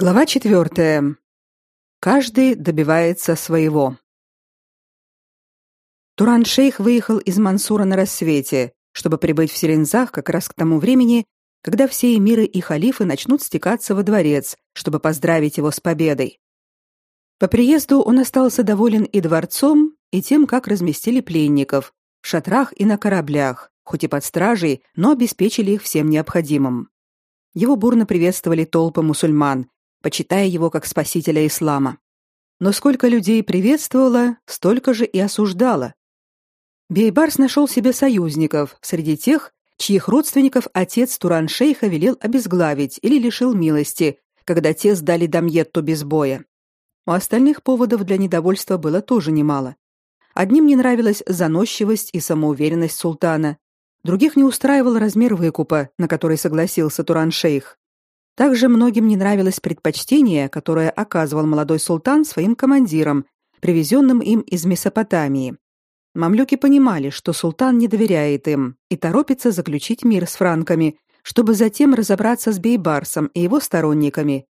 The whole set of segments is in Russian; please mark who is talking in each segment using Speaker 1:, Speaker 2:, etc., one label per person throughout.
Speaker 1: Глава четвертая. Каждый добивается своего. Туран-шейх выехал из Мансура на рассвете, чтобы прибыть в Селензах как раз к тому времени, когда все эмиры и халифы начнут стекаться во дворец, чтобы поздравить его с победой. По приезду он остался доволен и дворцом, и тем, как разместили пленников в шатрах и на кораблях, хоть и под стражей, но обеспечили их всем необходимым. Его бурно приветствовали толпы мусульман, почитая его как спасителя ислама. Но сколько людей приветствовало, столько же и осуждало. Бейбарс нашел себе союзников среди тех, чьих родственников отец Туран-шейха велел обезглавить или лишил милости, когда те сдали Дамьетту без боя. У остальных поводов для недовольства было тоже немало. Одним не нравилась заносчивость и самоуверенность султана, других не устраивал размер выкупа, на который согласился Туран-шейх. Также многим не нравилось предпочтение, которое оказывал молодой султан своим командирам, привезенным им из Месопотамии. Мамлюки понимали, что султан не доверяет им и торопится заключить мир с франками, чтобы затем разобраться с Бейбарсом и его сторонниками,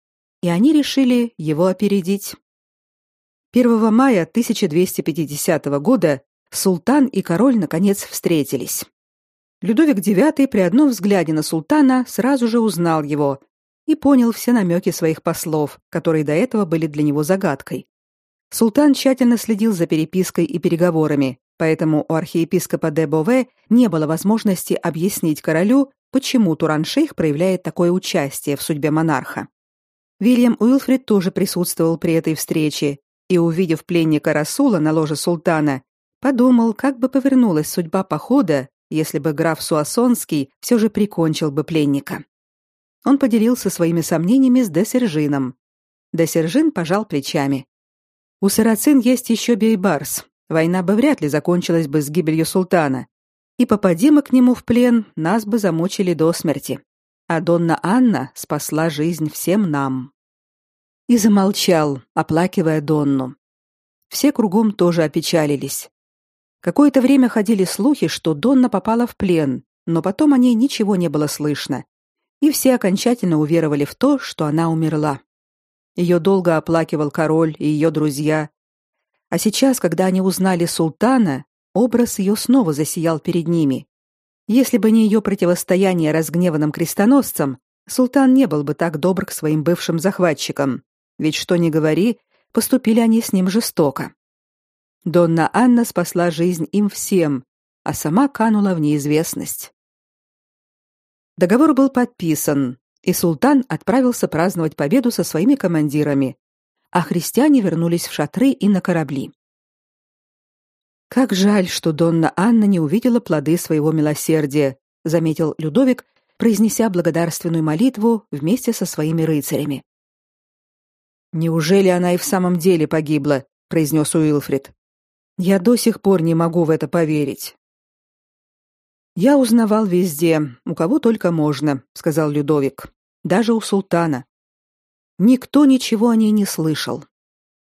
Speaker 1: и они решили его опередить. 1 мая 1250 года султан и король наконец встретились. Людовик IX при одном взгляде на султана сразу же узнал его и понял все намеки своих послов, которые до этого были для него загадкой. Султан тщательно следил за перепиской и переговорами, поэтому у архиепископа де Бове не было возможности объяснить королю, почему Туран-шейх проявляет такое участие в судьбе монарха. Вильям Уилфрид тоже присутствовал при этой встрече и, увидев пленника Расула на ложе султана, подумал, как бы повернулась судьба похода, если бы граф Суассонский все же прикончил бы пленника. Он поделился своими сомнениями с Десержином. Десержин пожал плечами. У сарацин есть еще Бейбарс. Война бы вряд ли закончилась бы с гибелью султана. И попади мы к нему в плен, нас бы замучили до смерти. А Донна Анна спасла жизнь всем нам. И замолчал, оплакивая Донну. Все кругом тоже опечалились. Какое-то время ходили слухи, что Донна попала в плен, но потом о ней ничего не было слышно и все окончательно уверовали в то, что она умерла. Ее долго оплакивал король и ее друзья. А сейчас, когда они узнали султана, образ ее снова засиял перед ними. Если бы не ее противостояние разгневанным крестоносцам, султан не был бы так добр к своим бывшим захватчикам. Ведь что ни говори, поступили они с ним жестоко. Донна Анна спасла жизнь им всем, а сама канула в неизвестность. Договор был подписан, и султан отправился праздновать победу со своими командирами, а христиане вернулись в шатры и на корабли. Как жаль, что Донна Анна не увидела плоды своего милосердия, заметил Людовик, произнеся благодарственную молитву вместе со своими рыцарями. Неужели она и в самом деле погибла, произнес Уилфрид. Я до сих пор не могу в это поверить. Я узнавал везде, у кого только можно, сказал Людовик. Даже у султана. Никто ничего о ней не слышал.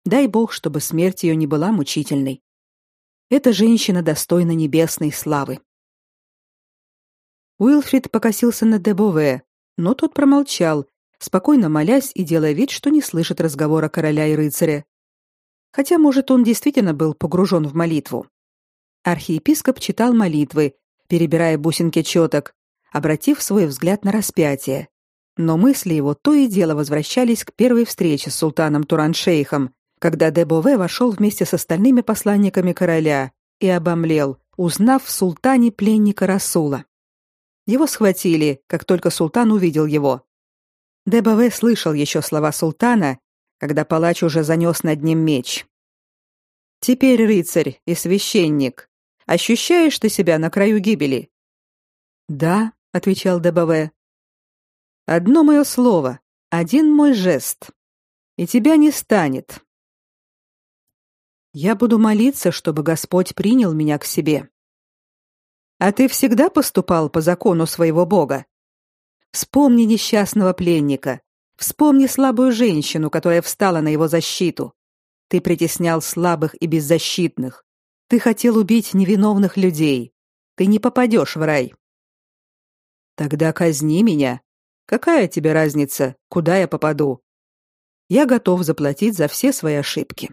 Speaker 1: Дай бог, чтобы смерть ее не была мучительной. Эта женщина достойна небесной славы. Уилфрид покосился на Дебове, но тот промолчал, спокойно молясь и делая вид, что не слышит разговора короля и рыцаря. Хотя, может, он действительно был погружен в молитву. Архиепископ читал молитвы, перебирая бусинки четок, обратив свой взгляд на распятие. Но мысли его то и дело возвращались к первой встрече с султаном Туран-шейхом, когда Дебове вошел вместе с остальными посланниками короля и обомлел, узнав в султане пленника Расула. Его схватили, как только султан увидел его. Дебове слышал еще слова султана, когда палач уже занес над ним меч. Теперь рыцарь и священник, Ощущаешь ты себя на краю гибели? Да, отвечал Дебаве. Одно мое слово, один мой жест, и тебя не станет. Я буду молиться, чтобы Господь принял меня к себе. А ты всегда поступал по закону своего Бога. Вспомни несчастного пленника, вспомни слабую женщину, которая встала на его защиту. Ты притеснял слабых и беззащитных, ты хотел убить невиновных людей. Ты не попадешь в рай. Тогда казни меня. Какая тебе разница, куда я попаду? я готов заплатить за все свои ошибки.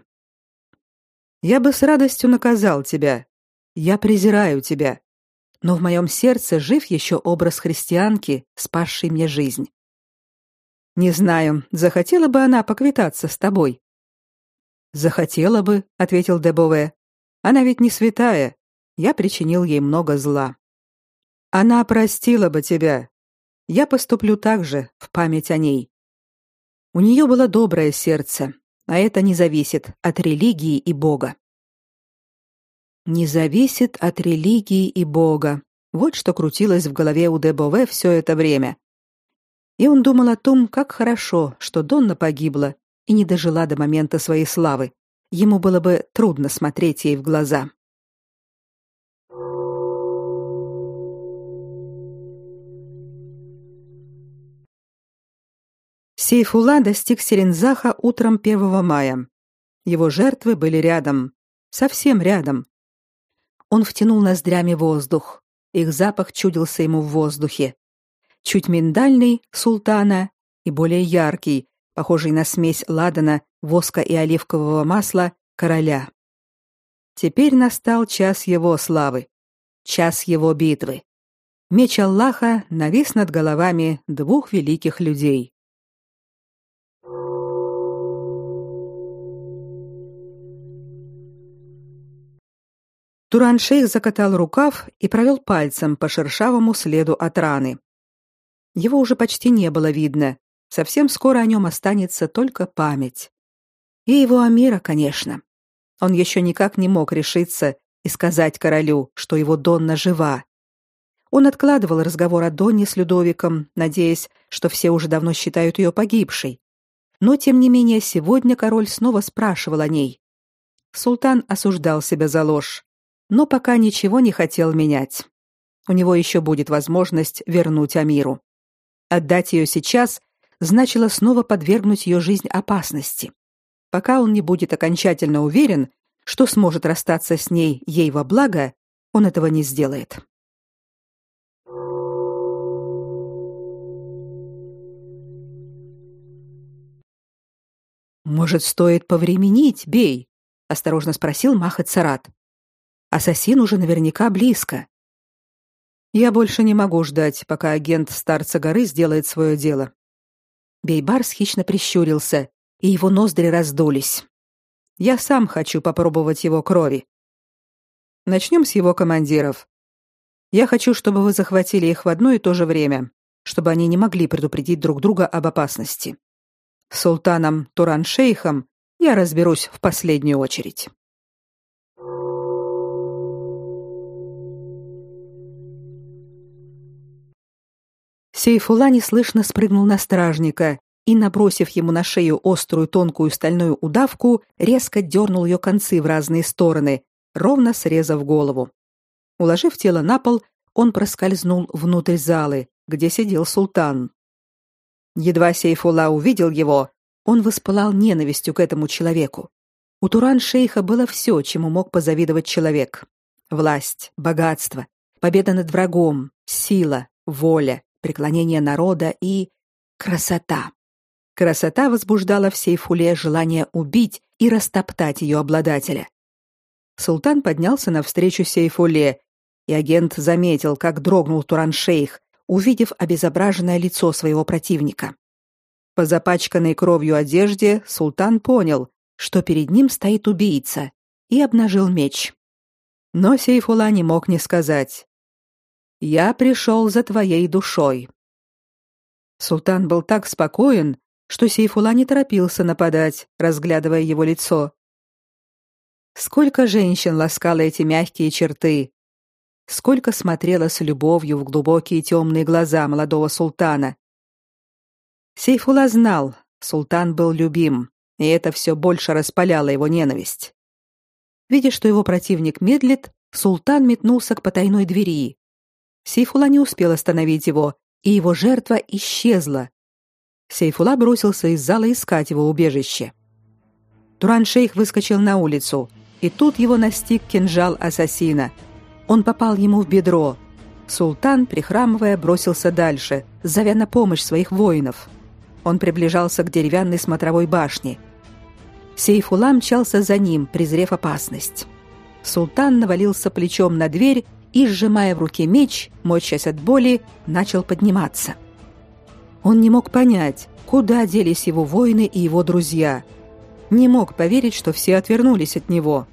Speaker 1: Я бы с радостью наказал тебя. Я презираю тебя. Но в моем сердце жив еще образ христианки, спасшей мне жизнь. Не знаю, захотела бы она поквитаться с тобой. Захотела бы, ответил Дебове. Она ведь не святая. Я причинил ей много зла. Она простила бы тебя. Я поступлю так же в память о ней. У нее было доброе сердце, а это не зависит от религии и Бога. Не зависит от религии и Бога. Вот что крутилось в голове у Дебове все это время. И он думал о том, как хорошо, что Донна погибла и не дожила до момента своей славы. Ему было бы трудно смотреть ей в глаза. Сейфула достиг Серензаха утром 1 мая. Его жертвы были рядом, совсем рядом. Он втянул ноздрями воздух. Их запах чудился ему в воздухе. Чуть миндальный султана и более яркий, похожий на смесь ладана, воска и оливкового масла короля. Теперь настал час его славы, час его битвы. Меч Аллаха навис над головами двух великих людей. Туран-шейх закатал рукав и провел пальцем по шершавому следу от раны. Его уже почти не было видно. Совсем скоро о нем останется только память. И его Амира, конечно. Он еще никак не мог решиться и сказать королю, что его Донна жива. Он откладывал разговор о Донне с Людовиком, надеясь, что все уже давно считают ее погибшей. Но тем не менее сегодня король снова спрашивал о ней. Султан осуждал себя за ложь но пока ничего не хотел менять. У него еще будет возможность вернуть Амиру. Отдать ее сейчас значило снова подвергнуть ее жизнь опасности. Пока он не будет окончательно уверен, что сможет расстаться с ней ей во благо, он этого не сделает. Может, стоит повременить, бей, осторожно спросил Махат Сарат. Ассасин уже наверняка близко. Я больше не могу ждать, пока агент старца горы сделает свое дело. Бейбарс хищно прищурился, и его ноздри раздулись. Я сам хочу попробовать его крови. Начнем с его командиров. Я хочу, чтобы вы захватили их в одно и то же время, чтобы они не могли предупредить друг друга об опасности. С султаном Туран-шейхом я разберусь в последнюю очередь. Сейфула неслышно спрыгнул на стражника и, набросив ему на шею острую тонкую стальную удавку, резко дернул ее концы в разные стороны, ровно срезав голову. Уложив тело на пол, он проскользнул внутрь залы, где сидел султан. Едва Сейфула увидел его, он воспылал ненавистью к этому человеку. У Туран-шейха было все, чему мог позавидовать человек: власть, богатство, победа над врагом, сила, воля, преклонение народа и красота. Красота возбуждала в Сейфуле желание убить и растоптать ее обладателя. Султан поднялся навстречу Сейфуле, и агент заметил, как дрогнул Туран-шейх, увидев обезображенное лицо своего противника. По запачканной кровью одежде султан понял, что перед ним стоит убийца, и обнажил меч. Но Сейфула не мог не сказать: я пришел за твоей душой. Султан был так спокоен, что Сейфула не торопился нападать, разглядывая его лицо. Сколько женщин ласкало эти мягкие черты, сколько смотрела с любовью в глубокие темные глаза молодого султана. Сейфула знал, султан был любим, и это все больше распаляло его ненависть. Видя, что его противник медлит, султан метнулся к потайной двери, Сейфула не успел остановить его, и его жертва исчезла. Сейфула бросился из зала искать его убежище. Туран-шейх выскочил на улицу, и тут его настиг кинжал ассасина. Он попал ему в бедро. Султан, прихрамывая, бросился дальше, зовя на помощь своих воинов. Он приближался к деревянной смотровой башне. Сейфула мчался за ним, презрев опасность. Султан навалился плечом на дверь и, сжимая в руке меч, морщась от боли, начал подниматься. Он не мог понять, куда делись его воины и его друзья. Не мог поверить, что все отвернулись от него.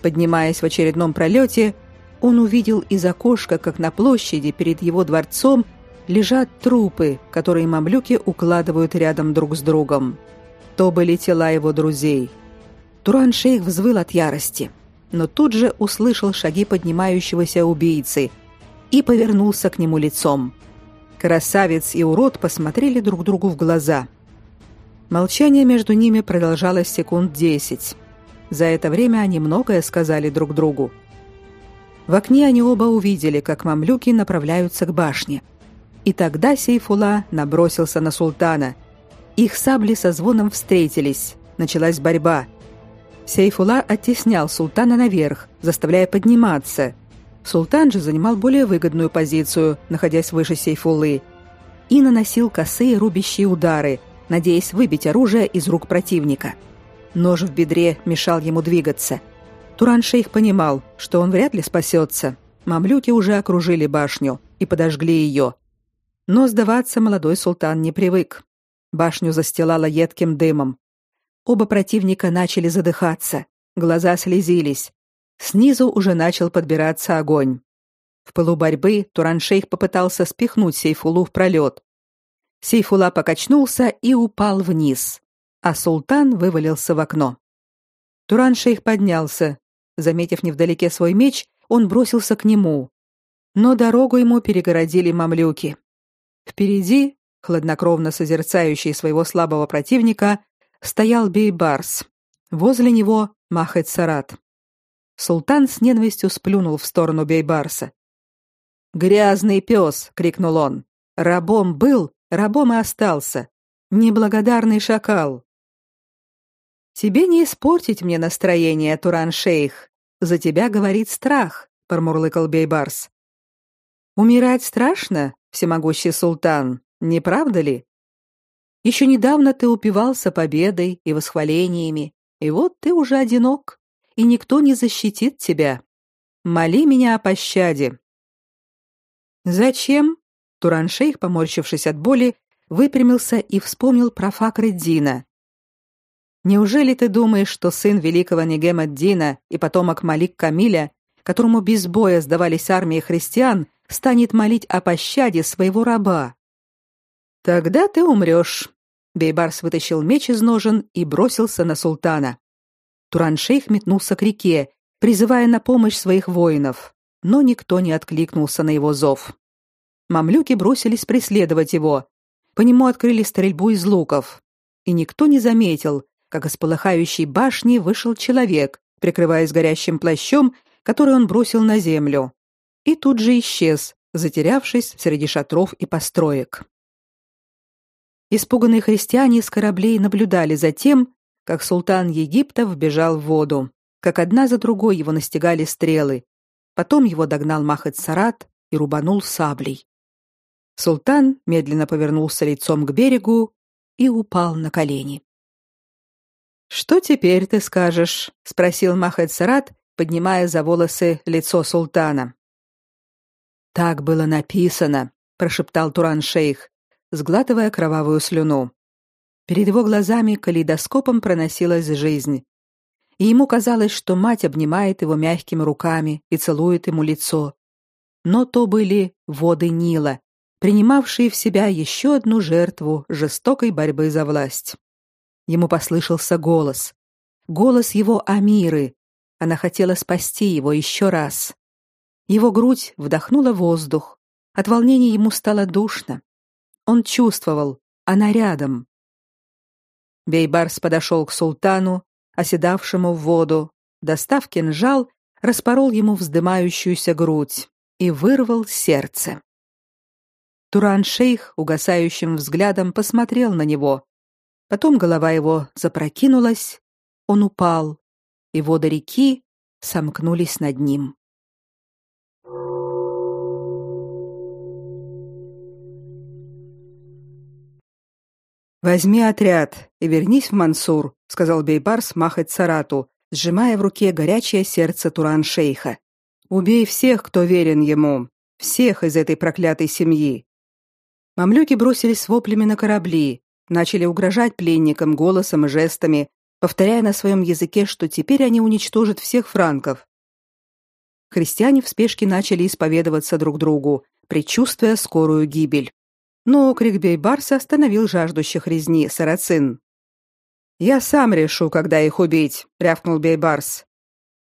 Speaker 1: Поднимаясь в очередном пролете, он увидел из окошка, как на площади перед его дворцом лежат трупы, которые мамлюки укладывают рядом друг с другом. То были тела его друзей. Туран-шейх взвыл от ярости – но тут же услышал шаги поднимающегося убийцы и повернулся к нему лицом. Красавец и урод посмотрели друг другу в глаза. Молчание между ними продолжалось секунд десять. За это время они многое сказали друг другу. В окне они оба увидели, как мамлюки направляются к башне. И тогда Сейфула набросился на султана. Их сабли со звоном встретились. Началась борьба. Сейфула оттеснял султана наверх, заставляя подниматься. Султан же занимал более выгодную позицию, находясь выше Сейфулы, и наносил косые рубящие удары, надеясь выбить оружие из рук противника. Нож в бедре мешал ему двигаться. Туран-шейх понимал, что он вряд ли спасется. Мамлюки уже окружили башню и подожгли ее. Но сдаваться молодой султан не привык. Башню застилало едким дымом. Оба противника начали задыхаться, глаза слезились. Снизу уже начал подбираться огонь. В пылу борьбы Тураншейх попытался спихнуть Сейфулу в пролет. Сейфула покачнулся и упал вниз, а султан вывалился в окно. Тураншейх поднялся. Заметив невдалеке свой меч, он бросился к нему. Но дорогу ему перегородили мамлюки. Впереди, хладнокровно созерцающий своего слабого противника, стоял Бейбарс. Возле него Махет Сарат. Султан с ненавистью сплюнул в сторону Бейбарса. «Грязный пес!» — крикнул он. «Рабом был, рабом и остался. Неблагодарный шакал!» «Тебе не испортить мне настроение, Туран-шейх. За тебя говорит страх», — промурлыкал Бейбарс. «Умирать страшно, всемогущий султан, не правда ли?» Еще недавно ты упивался победой и восхвалениями, и вот ты уже одинок, и никто не защитит тебя. Моли меня о пощаде. Зачем? Тураншейх, поморщившись от боли, выпрямился и вспомнил про Факреддина. Неужели ты думаешь, что сын великого Негемаддина и потомок Малик Камиля, которому без боя сдавались армии христиан, станет молить о пощаде своего раба? Тогда ты умрешь, Бейбарс вытащил меч из ножен и бросился на султана. Туран-шейх метнулся к реке, призывая на помощь своих воинов, но никто не откликнулся на его зов. Мамлюки бросились преследовать его. По нему открыли стрельбу из луков, и никто не заметил, как из полыхающей башни вышел человек, прикрываясь горящим плащом, который он бросил на землю, и тут же исчез, затерявшись среди шатров и построек. Испуганные христиане с кораблей наблюдали за тем, как султан Египта вбежал в воду, как одна за другой его настигали стрелы. Потом его догнал Махет Сарат и рубанул саблей. Султан медленно повернулся лицом к берегу и упал на колени. Что теперь ты скажешь? спросил Махет Сарат, поднимая за волосы лицо султана. Так было написано, прошептал Туран-шейх сглатывая кровавую слюну. Перед его глазами калейдоскопом проносилась жизнь. И ему казалось, что мать обнимает его мягкими руками и целует ему лицо. Но то были воды Нила, принимавшие в себя еще одну жертву жестокой борьбы за власть. Ему послышался голос. Голос его Амиры. Она хотела спасти его еще раз. Его грудь вдохнула воздух. От волнения ему стало душно. Он чувствовал, она рядом. Бейбарс подошел к султану, оседавшему в воду, достав кинжал, распорол ему вздымающуюся грудь и вырвал сердце. Туран-шейх угасающим взглядом посмотрел на него. Потом голова его запрокинулась, он упал, и воды реки сомкнулись над ним. Возьми отряд и вернись в Мансур, сказал Бейбарс Махет Сарату, сжимая в руке горячее сердце Туран-шейха. Убей всех, кто верен ему, всех из этой проклятой семьи. Мамлюки бросились с воплями на корабли, начали угрожать пленникам голосом и жестами, повторяя на своем языке, что теперь они уничтожат всех франков. Христиане в спешке начали исповедоваться друг другу, предчувствуя скорую гибель. Но окрик Бейбарса остановил жаждущих резни сарацин. «Я сам решу, когда их убить», — рявкнул Бейбарс.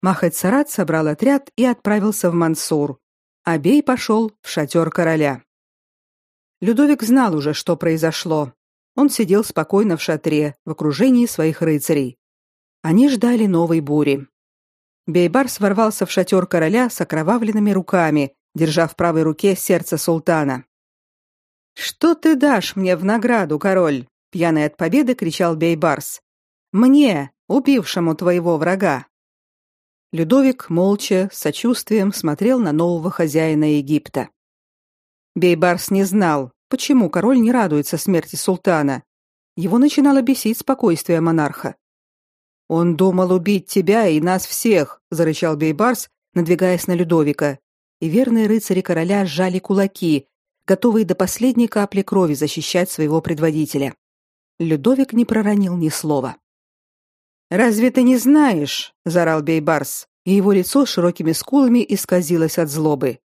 Speaker 1: Махет Сарат собрал отряд и отправился в Мансур, а Бей пошел в шатер короля. Людовик знал уже, что произошло. Он сидел спокойно в шатре, в окружении своих рыцарей. Они ждали новой бури. Бейбарс ворвался в шатер короля с окровавленными руками, держа в правой руке сердце султана. «Что ты дашь мне в награду, король?» — пьяный от победы кричал Бейбарс. «Мне, убившему твоего врага!» Людовик молча, с сочувствием смотрел на нового хозяина Египта. Бейбарс не знал, почему король не радуется смерти султана. Его начинало бесить спокойствие монарха. Он думал убить тебя и нас всех, зарычал Бейбарс, надвигаясь на Людовика. И верные рыцари короля сжали кулаки, готовые до последней капли крови защищать своего предводителя. Людовик не проронил ни слова. Разве ты не знаешь, заорал Бейбарс, и его лицо широкими скулами исказилось от злобы.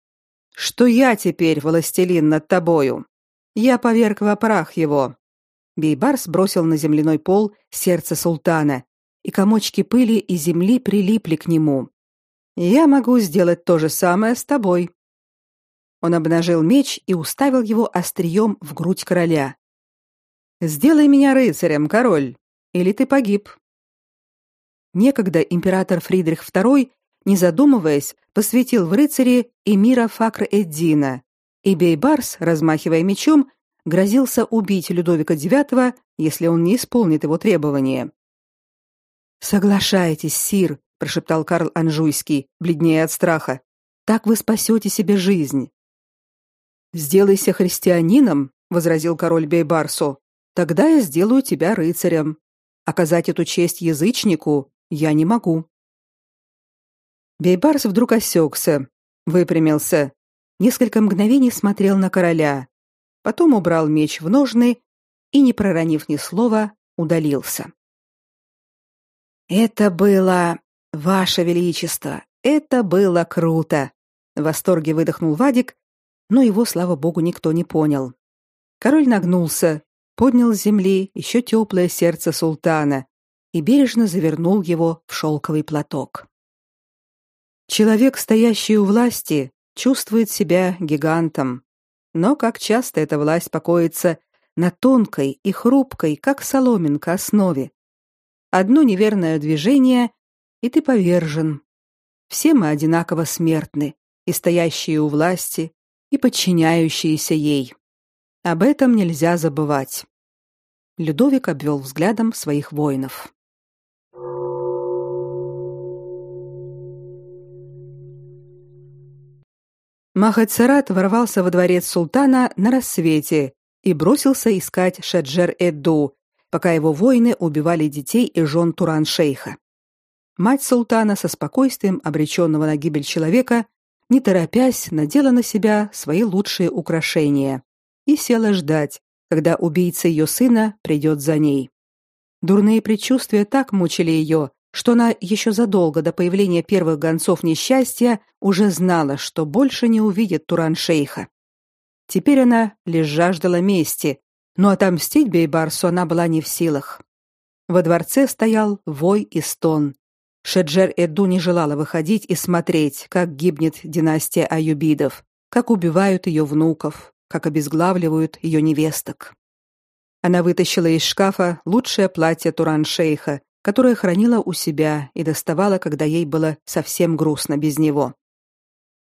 Speaker 1: Что я теперь властелин над тобою? Я поверг во прах его. Бейбарс бросил на земляной пол сердце султана, и комочки пыли и земли прилипли к нему. Я могу сделать то же самое с тобой. Он обнажил меч и уставил его острием в грудь короля. Сделай меня рыцарем, король, или ты погиб. Некогда император Фридрих II, не задумываясь, посвятил в рыцари эмира Факр-эд-Дина, и Бейбарс, размахивая мечом, грозился убить Людовика IX, если он не исполнит его требования. Соглашайтесь, сир, прошептал Карл Анжуйский, бледнее от страха. Так вы спасете себе жизнь. Сделайся христианином, возразил король Бейбарсу. Тогда я сделаю тебя рыцарем. Оказать эту честь язычнику я не могу. Бейбарс вдруг осекся, выпрямился, несколько мгновений смотрел на короля, потом убрал меч в ножны и, не проронив ни слова, удалился. Это было, ваше величество, это было круто, в восторге выдохнул Вадик, но его, слава богу, никто не понял. Король нагнулся, поднял с земли еще теплое сердце султана и бережно завернул его в шелковый платок. Человек, стоящий у власти, чувствует себя гигантом, но как часто эта власть покоится на тонкой и хрупкой, как соломинка, основе. Одно неверное движение, и ты повержен. Все мы одинаково смертны, и стоящие у власти, и подчиняющиеся ей. Об этом нельзя забывать. Людовик обвел взглядом своих воинов. Махацерат ворвался во дворец султана на рассвете и бросился искать Шаджер-эд-Ду, пока его воины убивали детей и жен Туран-шейха. Мать султана со спокойствием обреченного на гибель человека, не торопясь, надела на себя свои лучшие украшения и села ждать, когда убийца ее сына придет за ней. Дурные предчувствия так мучили ее, что она еще задолго до появления первых гонцов несчастья уже знала, что больше не увидит Туран-шейха. Теперь она лишь жаждала мести, но отомстить Бейбарсу она была не в силах. Во дворце стоял вой и стон. Шеджер Эду не желала выходить и смотреть, как гибнет династия аюбидов, как убивают ее внуков, как обезглавливают ее невесток. Она вытащила из шкафа лучшее платье Туран-шейха, которое хранила у себя и доставала, когда ей было совсем грустно без него.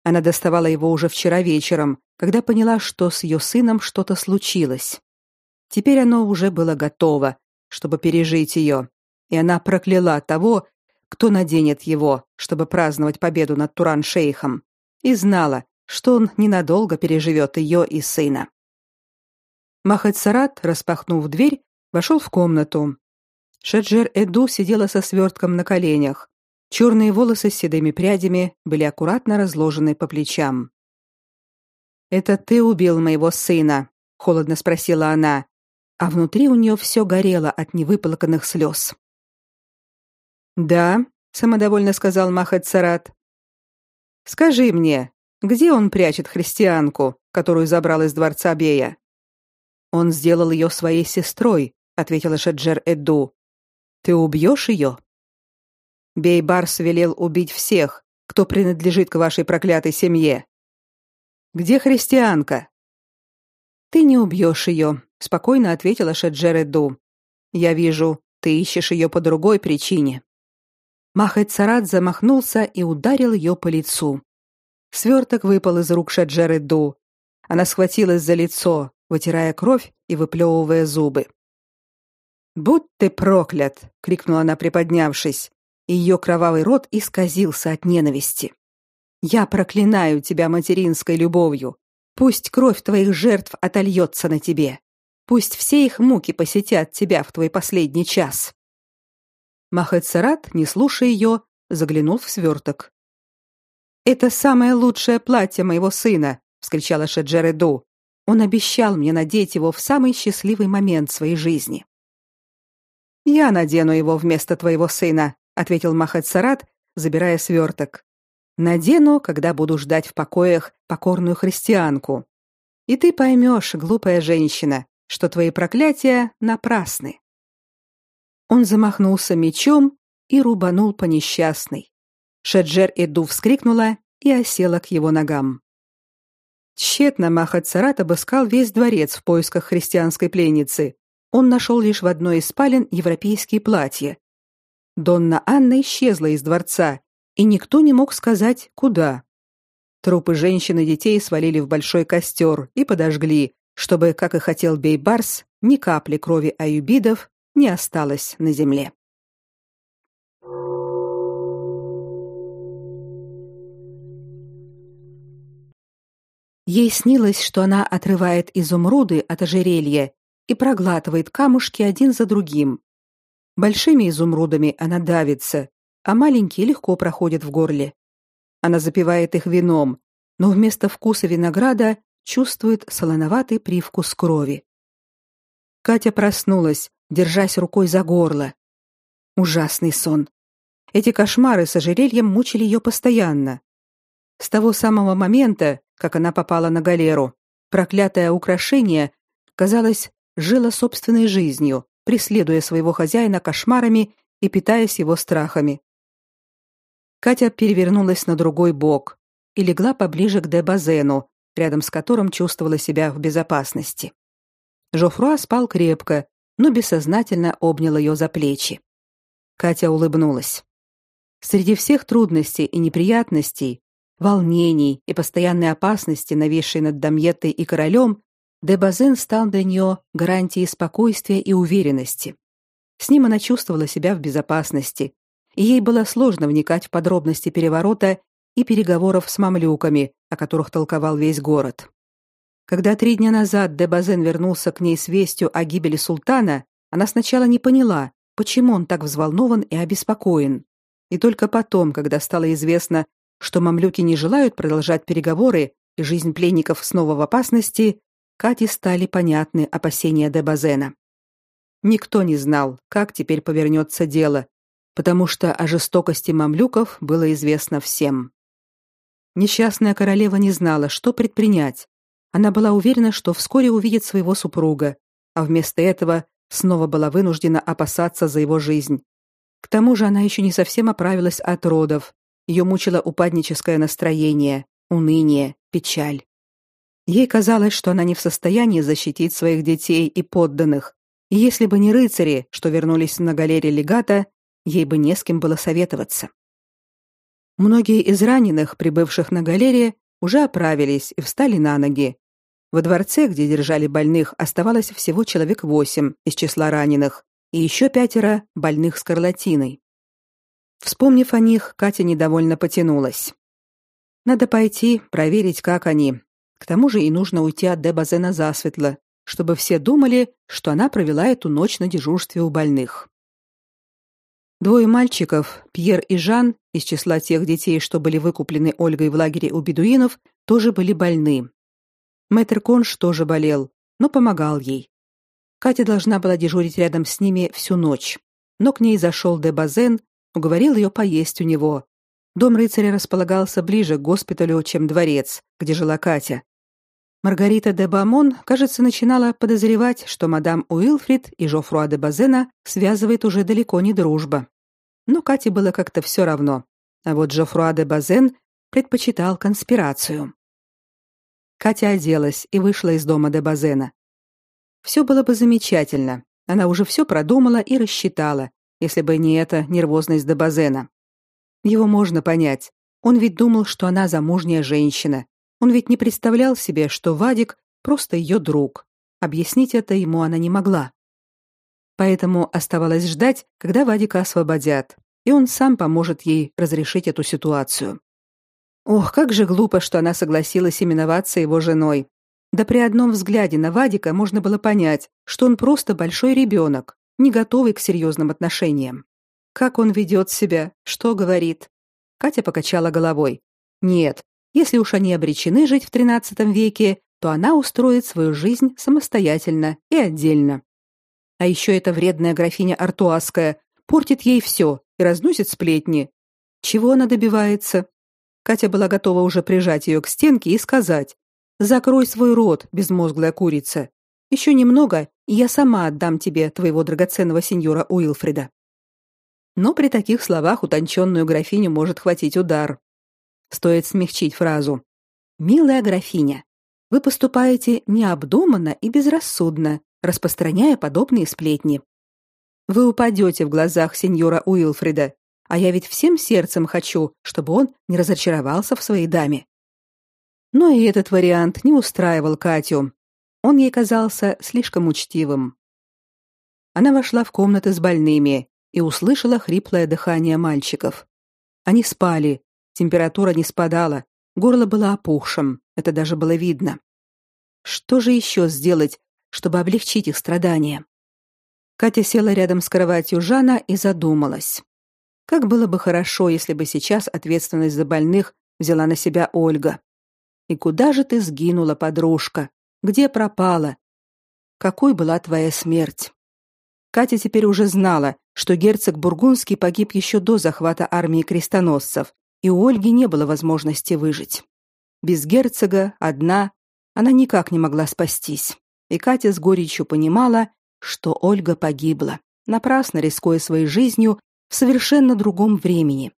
Speaker 1: Она доставала его уже вчера вечером, когда поняла, что с ее сыном что-то случилось. Теперь оно уже было готово, чтобы пережить ее, и она прокляла того, кто наденет его, чтобы праздновать победу над Туран-шейхом, и знала, что он ненадолго переживет ее и сына. Махат-Сарат, распахнув дверь, вошел в комнату. Шаджер Эду сидела со свертком на коленях. Черные волосы с седыми прядями были аккуратно разложены по плечам. «Это ты убил моего сына?» — холодно спросила она, а внутри у нее все горело от невыплаканных слез. «Да», — самодовольно сказал Махат Сарат. «Скажи мне, где он прячет христианку, которую забрал из дворца Бея?» «Он сделал ее своей сестрой», — ответила Шаджер Эду. «Ты убьешь ее?» Бейбарс велел убить всех, кто принадлежит к вашей проклятой семье. Где христианка? Ты не убьешь ее», — спокойно ответила Шаджереду. Я вижу, ты ищешь ее по другой причине. Махет Сарат замахнулся и ударил ее по лицу. Сверток выпал из рук Шаджереду. Она схватилась за лицо, вытирая кровь и выплевывая зубы. «Будь ты проклят!» — крикнула она, приподнявшись и ее кровавый рот исказился от ненависти. Я проклинаю тебя материнской любовью. Пусть кровь твоих жертв отольется на тебе. Пусть все их муки посетят тебя в твой последний час. Махет-Сарат, не слушая ее, заглянул в сверток. «Это самое лучшее платье моего сына!» — вскричала Шаджереду. «Он обещал мне надеть его в самый счастливый момент своей жизни». «Я надену его вместо твоего сына», ответил Махат Сарат, забирая сверток. Надену, когда буду ждать в покоях покорную христианку. И ты поймешь, глупая женщина, что твои проклятия напрасны. Он замахнулся мечом и рубанул по несчастной. Шаджер Эду вскрикнула и осела к его ногам. Тщетно Махат Сарат обыскал весь дворец в поисках христианской пленницы. Он нашел лишь в одной из спален европейские платья, Донна Анна исчезла из дворца, и никто не мог сказать, куда. Трупы женщин и детей свалили в большой костер и подожгли, чтобы, как и хотел Бейбарс, ни капли крови аюбидов не осталось на земле. Ей снилось, что она отрывает изумруды от ожерелья и проглатывает камушки один за другим, Большими изумрудами она давится, а маленькие легко проходят в горле. Она запивает их вином, но вместо вкуса винограда чувствует солоноватый привкус крови. Катя проснулась, держась рукой за горло. Ужасный сон. Эти кошмары с ожерельем мучили ее постоянно. С того самого момента, как она попала на галеру, проклятое украшение, казалось, жило собственной жизнью, преследуя своего хозяина кошмарами и питаясь его страхами. Катя перевернулась на другой бок и легла поближе к Дебазену, рядом с которым чувствовала себя в безопасности. Жофруа спал крепко, но бессознательно обнял ее за плечи. Катя улыбнулась. Среди всех трудностей и неприятностей, волнений и постоянной опасности, нависшей над Дамьеттой и королем, Дебазен стал для нее гарантией спокойствия и уверенности. С ним она чувствовала себя в безопасности, и ей было сложно вникать в подробности переворота и переговоров с мамлюками, о которых толковал весь город. Когда три дня назад Дебазен вернулся к ней с вестью о гибели султана, она сначала не поняла, почему он так взволнован и обеспокоен. И только потом, когда стало известно, что мамлюки не желают продолжать переговоры и жизнь пленников снова в опасности, Кате стали понятны опасения де Базена. Никто не знал, как теперь повернется дело, потому что о жестокости мамлюков было известно всем. Несчастная королева не знала, что предпринять. Она была уверена, что вскоре увидит своего супруга, а вместо этого снова была вынуждена опасаться за его жизнь. К тому же она еще не совсем оправилась от родов. Ее мучило упадническое настроение, уныние, печаль. Ей казалось, что она не в состоянии защитить своих детей и подданных. И если бы не рыцари, что вернулись на галере легата, ей бы не с кем было советоваться. Многие из раненых, прибывших на галере, уже оправились и встали на ноги. Во дворце, где держали больных, оставалось всего человек восемь из числа раненых и еще пятеро больных скарлатиной. Вспомнив о них, Катя недовольно потянулась. Надо пойти проверить, как они, к тому же и нужно уйти от Дебазена засветло, чтобы все думали, что она провела эту ночь на дежурстве у больных. Двое мальчиков, Пьер и Жан, из числа тех детей, что были выкуплены Ольгой в лагере у бедуинов, тоже были больны. Мэтр Конш тоже болел, но помогал ей. Катя должна была дежурить рядом с ними всю ночь, но к ней зашел де Базен, уговорил ее поесть у него. Дом рыцаря располагался ближе к госпиталю, чем дворец, где жила Катя. Маргарита де Бамон, кажется, начинала подозревать, что мадам Уилфрид и Жофруа де Базена связывает уже далеко не дружба. Но Кате было как-то все равно. А вот Жофруа де Базен предпочитал конспирацию. Катя оделась и вышла из дома де Базена. Все было бы замечательно. Она уже все продумала и рассчитала, если бы не эта нервозность де Базена. Его можно понять. Он ведь думал, что она замужняя женщина, он ведь не представлял себе, что Вадик просто ее друг. Объяснить это ему она не могла. Поэтому оставалось ждать, когда Вадика освободят, и он сам поможет ей разрешить эту ситуацию. Ох, как же глупо, что она согласилась именоваться его женой. Да при одном взгляде на Вадика можно было понять, что он просто большой ребенок, не готовый к серьезным отношениям. Как он ведет себя, что говорит? Катя покачала головой. Нет, если уж они обречены жить в XIII веке, то она устроит свою жизнь самостоятельно и отдельно. А еще эта вредная графиня Артуаская портит ей все и разносит сплетни. Чего она добивается? Катя была готова уже прижать ее к стенке и сказать: "Закрой свой рот, безмозглая курица. Еще немного, и я сама отдам тебе твоего драгоценного сеньора Уилфрида". Но при таких словах утонченную графиню может хватить удар. Стоит смягчить фразу. Милая графиня, вы поступаете необдуманно и безрассудно, распространяя подобные сплетни. Вы упадете в глазах сеньора Уилфрида, а я ведь всем сердцем хочу, чтобы он не разочаровался в своей даме. Но и этот вариант не устраивал Катю. Он ей казался слишком учтивым. Она вошла в комнаты с больными и услышала хриплое дыхание мальчиков. Они спали, Температура не спадала, горло было опухшим, это даже было видно. Что же еще сделать, чтобы облегчить их страдания? Катя села рядом с кроватью Жана и задумалась. Как было бы хорошо, если бы сейчас ответственность за больных взяла на себя Ольга. И куда же ты сгинула, подружка? Где пропала? Какой была твоя смерть? Катя теперь уже знала, что герцог Бургундский погиб еще до захвата армии крестоносцев, и у Ольги не было возможности выжить. Без герцога, одна, она никак не могла спастись. И Катя с горечью понимала, что Ольга погибла, напрасно рискуя своей жизнью в совершенно другом времени.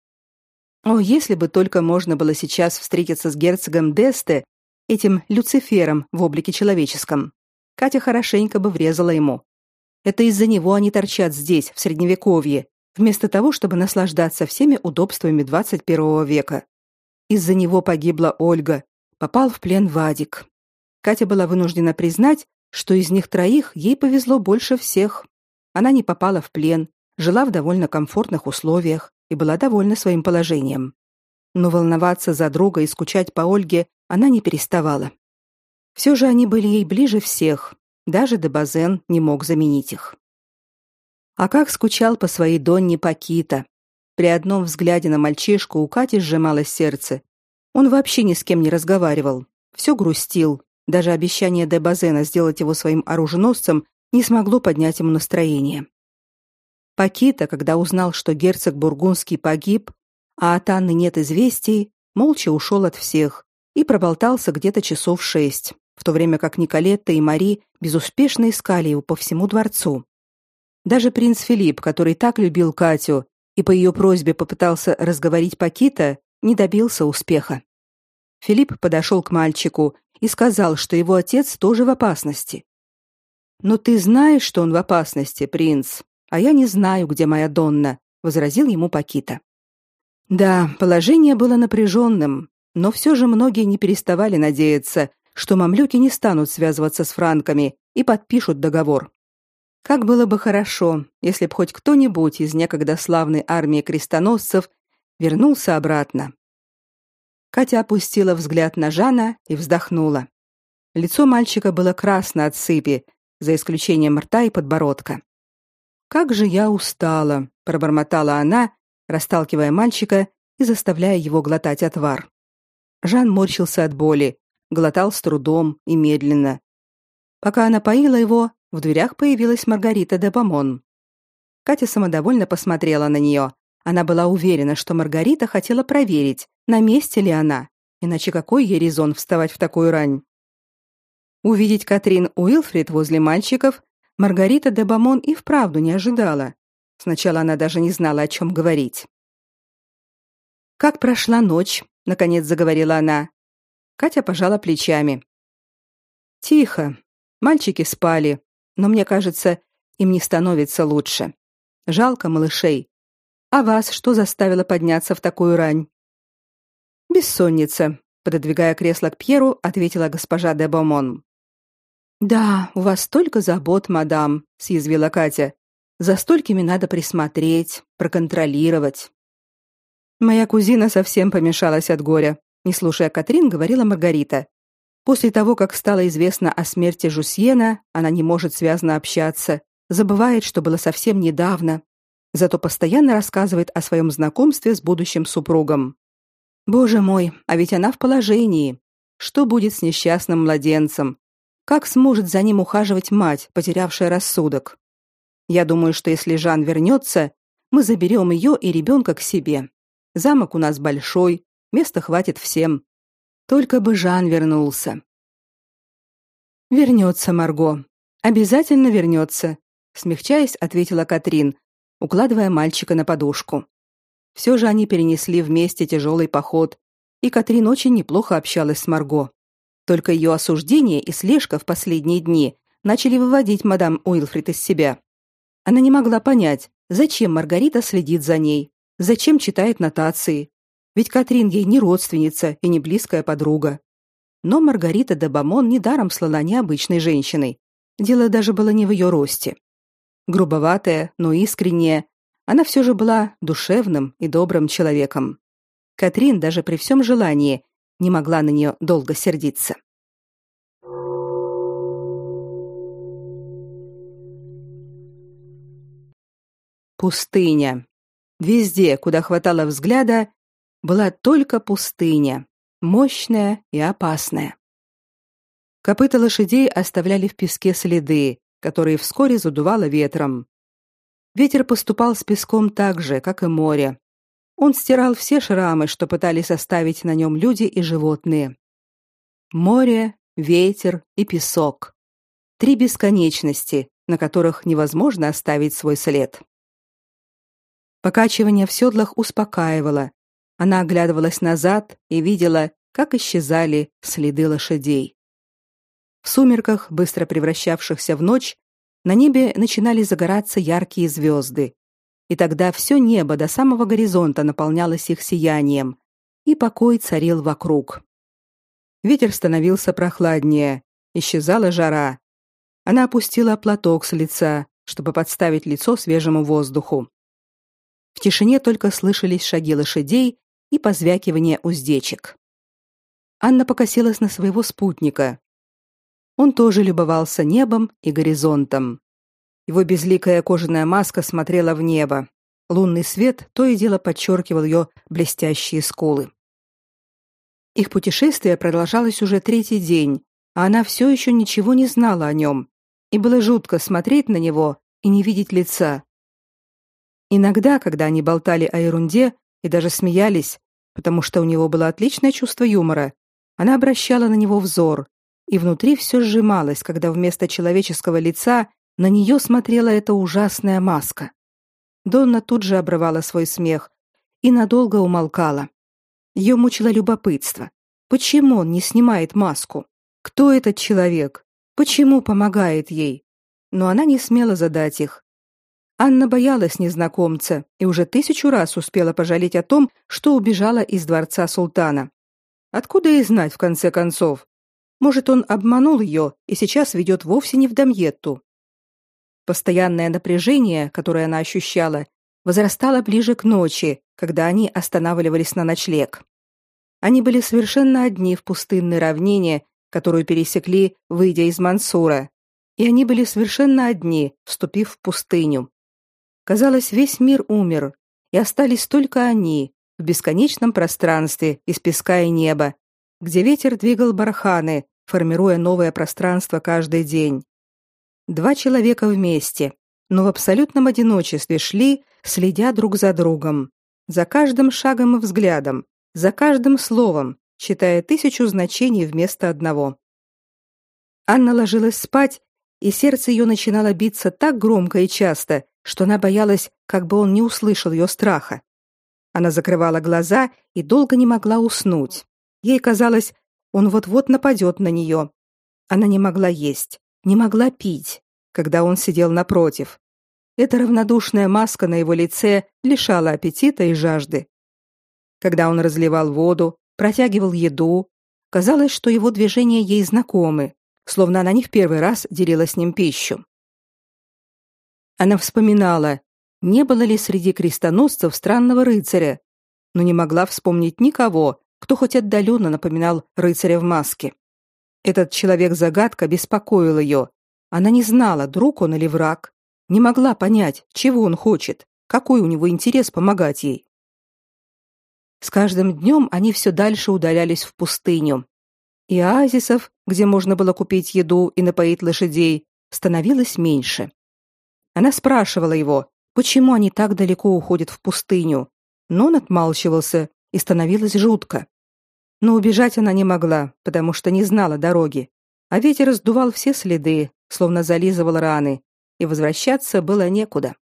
Speaker 1: О, если бы только можно было сейчас встретиться с герцогом Десте, этим Люцифером в облике человеческом. Катя хорошенько бы врезала ему. Это из-за него они торчат здесь, в средневековье, вместо того, чтобы наслаждаться всеми удобствами 21 века. Из-за него погибла Ольга, попал в плен Вадик. Катя была вынуждена признать, что из них троих ей повезло больше всех. Она не попала в плен, жила в довольно комфортных условиях и была довольна своим положением. Но волноваться за друга и скучать по Ольге она не переставала. Все же они были ей ближе всех, даже Дебазен не мог заменить их. А как скучал по своей Донне Пакита. При одном взгляде на мальчишку у Кати сжималось сердце. Он вообще ни с кем не разговаривал, все грустил. Даже обещание де Базена сделать его своим оруженосцем не смогло поднять ему настроение. Пакита, когда узнал, что герцог Бургундский погиб, а от Анны нет известий, молча ушел от всех и проболтался где-то часов шесть, в то время как Николетта и Мари безуспешно искали его по всему дворцу. Даже принц Филипп, который так любил Катю и по ее просьбе попытался разговорить Пакита, не добился успеха. Филипп подошел к мальчику и сказал, что его отец тоже в опасности. «Но ты знаешь, что он в опасности, принц, а я не знаю, где моя Донна», — возразил ему Пакита. Да, положение было напряженным, но все же многие не переставали надеяться, что мамлюки не станут связываться с франками и подпишут договор. Как было бы хорошо, если б хоть кто-нибудь из некогда славной армии крестоносцев вернулся обратно. Катя опустила взгляд на Жана и вздохнула. Лицо мальчика было красно от сыпи, за исключением рта и подбородка. Как же я устала, пробормотала она, расталкивая мальчика и заставляя его глотать отвар. Жан морщился от боли, глотал с трудом и медленно. Пока она поила его, в дверях появилась Маргарита де Бамон. Катя самодовольно посмотрела на нее. Она была уверена, что Маргарита хотела проверить, на месте ли она, иначе какой ей резон вставать в такую рань. Увидеть Катрин Уилфрид возле мальчиков Маргарита де Бамон и вправду не ожидала. Сначала она даже не знала, о чем говорить. Как прошла ночь? наконец заговорила она. Катя пожала плечами. Тихо. Мальчики спали, но мне кажется, им не становится лучше. Жалко малышей. А вас что заставило подняться в такую рань? Бессонница, пододвигая кресло к Пьеру, ответила госпожа де Бомон. Да, у вас столько забот, мадам, съязвила Катя. За столькими надо присмотреть, проконтролировать. Моя кузина совсем помешалась от горя, не слушая Катрин, говорила Маргарита. После того, как стало известно о смерти Жусьена, она не может связно общаться, забывает, что было совсем недавно, зато постоянно рассказывает о своем знакомстве с будущим супругом. Боже мой, а ведь она в положении. Что будет с несчастным младенцем? Как сможет за ним ухаживать мать, потерявшая рассудок? Я думаю, что если Жан вернется, мы заберем ее и ребенка к себе. Замок у нас большой, места хватит всем. Только бы Жан вернулся. Вернется Марго. Обязательно вернется, смягчаясь, ответила Катрин, укладывая мальчика на подушку. Все же они перенесли вместе тяжелый поход, и Катрин очень неплохо общалась с Марго. Только ее осуждение и слежка в последние дни начали выводить мадам Уилфрид из себя. Она не могла понять, зачем Маргарита следит за ней, зачем читает нотации. Ведь Катрин ей не родственница и не близкая подруга. Но Маргарита де Бамон недаром слала необычной женщиной. Дело даже было не в ее росте. Грубоватая, но искренняя, она все же была душевным и добрым человеком. Катрин даже при всем желании не могла на нее долго сердиться. Пустыня. Везде, куда хватало взгляда, была только пустыня, мощная и опасная. Копыта лошадей оставляли в песке следы, которые вскоре задувало ветром. Ветер поступал с песком так же, как и море, он стирал все шрамы, что пытались оставить на нем люди и животные. Море, ветер и песок. Три бесконечности, на которых невозможно оставить свой след. Покачивание в седлах успокаивало. Она оглядывалась назад и видела, как исчезали следы лошадей. В сумерках, быстро превращавшихся в ночь, на небе начинали загораться яркие звезды, и тогда все небо до самого горизонта наполнялось их сиянием, и покой царил вокруг. Ветер становился прохладнее, исчезала жара. Она опустила платок с лица, чтобы подставить лицо свежему воздуху. В тишине только слышались шаги лошадей и позвякивание уздечек. Анна покосилась на своего спутника. Он тоже любовался небом и горизонтом. Его безликая кожаная маска смотрела в небо. Лунный свет то и дело подчеркивал ее блестящие скулы. Их путешествие продолжалось уже третий день, а она все еще ничего не знала о нем, и было жутко смотреть на него и не видеть лица. Иногда, когда они болтали о ерунде и даже смеялись, потому что у него было отличное чувство юмора, она обращала на него взор, и внутри все сжималось, когда вместо человеческого лица на нее смотрела эта ужасная маска. Донна тут же обрывала свой смех и надолго умолкала. Ее мучило любопытство. Почему он не снимает маску? Кто этот человек? Почему помогает ей? Но она не смела задать их. Анна боялась незнакомца и уже тысячу раз успела пожалеть о том, что убежала из дворца султана. Откуда ей знать в конце концов? Может, он обманул ее и сейчас ведет вовсе не в Дамьетту, Постоянное напряжение, которое она ощущала, возрастало ближе к ночи, когда они останавливались на ночлег. Они были совершенно одни в пустынной равнине, которую пересекли, выйдя из Мансура, и они были совершенно одни, вступив в пустыню. Казалось, весь мир умер, и остались только они в бесконечном пространстве из песка и неба, где ветер двигал барханы, формируя новое пространство каждый день. Два человека вместе, но в абсолютном одиночестве шли, следя друг за другом, за каждым шагом и взглядом, за каждым словом, читая тысячу значений вместо одного. Анна ложилась спать, и сердце ее начинало биться так громко и часто, что она боялась, как бы он не услышал ее страха. Она закрывала глаза и долго не могла уснуть. Ей казалось, он вот-вот нападет на нее. Она не могла есть, не могла пить, когда он сидел напротив. Эта равнодушная маска на его лице лишала аппетита и жажды. Когда он разливал воду, протягивал еду, казалось, что его движения ей знакомы, словно она не в первый раз делила с ним пищу. Она вспоминала, не было ли среди крестоносцев странного рыцаря, но не могла вспомнить никого, кто хоть отдаленно напоминал рыцаря в маске. Этот человек-загадка беспокоил ее. Она не знала, друг он или враг, не могла понять, чего он хочет, какой у него интерес помогать ей. С каждым днем они все дальше удалялись в пустыню. И оазисов, где можно было купить еду и напоить лошадей, становилось меньше. Она спрашивала его, почему они так далеко уходят в пустыню, но он отмалчивался, и становилось жутко. Но убежать она не могла, потому что не знала дороги, а ветер раздувал все следы, словно зализывал раны, и возвращаться было некуда.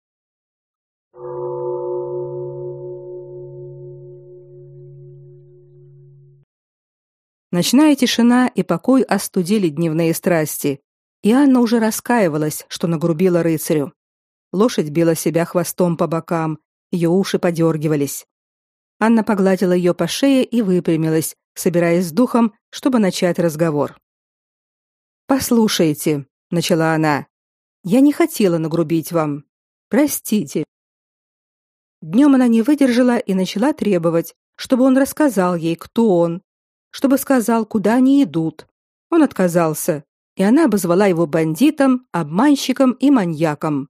Speaker 1: Ночная тишина и покой остудили дневные страсти, и Анна уже раскаивалась, что нагрубила рыцарю. Лошадь била себя хвостом по бокам, ее уши подергивались. Анна погладила ее по шее и выпрямилась, собираясь с духом, чтобы начать разговор. «Послушайте», — начала она, — «я не хотела нагрубить вам. Простите». Днем она не выдержала и начала требовать, чтобы он рассказал ей, кто он, чтобы сказал, куда они идут. Он отказался, и она обозвала его бандитом, обманщиком и маньяком.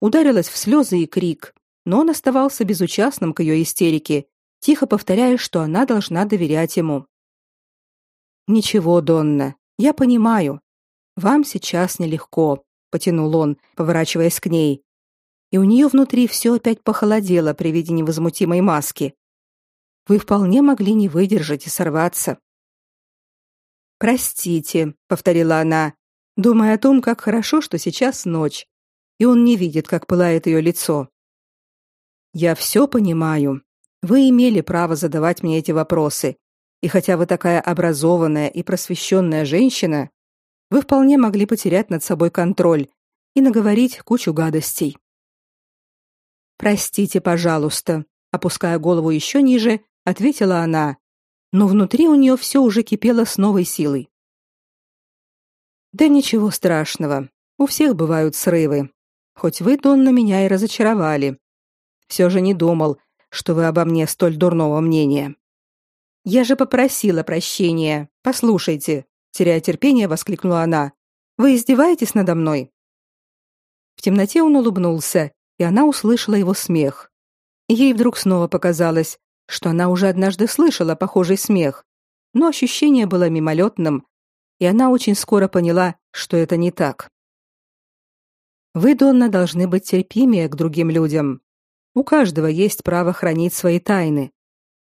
Speaker 1: Ударилась в слезы и крик, но он оставался безучастным к ее истерике тихо повторяя, что она должна доверять ему. Ничего, Донна, я понимаю. Вам сейчас нелегко, потянул он, поворачиваясь к ней. И у нее внутри все опять похолодело при виде невозмутимой маски. Вы вполне могли не выдержать и сорваться. Простите, повторила она, думая о том, как хорошо, что сейчас ночь, и он не видит, как пылает ее лицо. Я все понимаю, вы имели право задавать мне эти вопросы. И хотя вы такая образованная и просвещенная женщина, вы вполне могли потерять над собой контроль и наговорить кучу гадостей. Простите, пожалуйста, опуская голову еще ниже, ответила она, но внутри у нее все уже кипело с новой силой. Да ничего страшного. У всех бывают срывы. Хоть вы, Донна, меня и разочаровали. Все же не думал, что вы обо мне столь дурного мнения. Я же попросила прощения. Послушайте, теряя терпение, воскликнула она. Вы издеваетесь надо мной? В темноте он улыбнулся, и она услышала его смех. Ей вдруг снова показалось, что она уже однажды слышала похожий смех, но ощущение было мимолетным, и она очень скоро поняла, что это не так. Вы, Донна, должны быть терпимее к другим людям. У каждого есть право хранить свои тайны.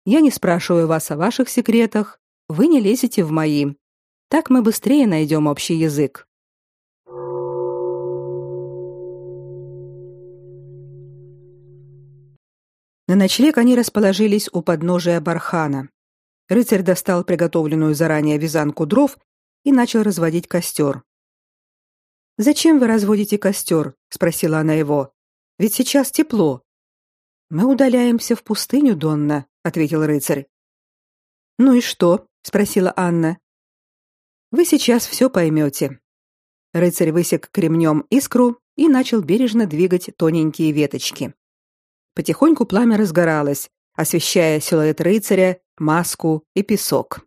Speaker 1: Я не спрашиваю вас о ваших секретах, вы не лезете в мои. Так мы быстрее найдем общий язык. На ночлег они расположились у подножия бархана. Рыцарь достал приготовленную заранее вязанку дров и начал разводить костер. «Зачем вы разводите костер?» — спросила она его. «Ведь сейчас тепло». Мы удаляемся в пустыню, Донна, ответил рыцарь. Ну и что? спросила Анна. Вы сейчас все поймете. Рыцарь высек кремнем искру и начал бережно двигать тоненькие веточки. Потихоньку пламя разгоралось, освещая силуэт рыцаря, маску и песок.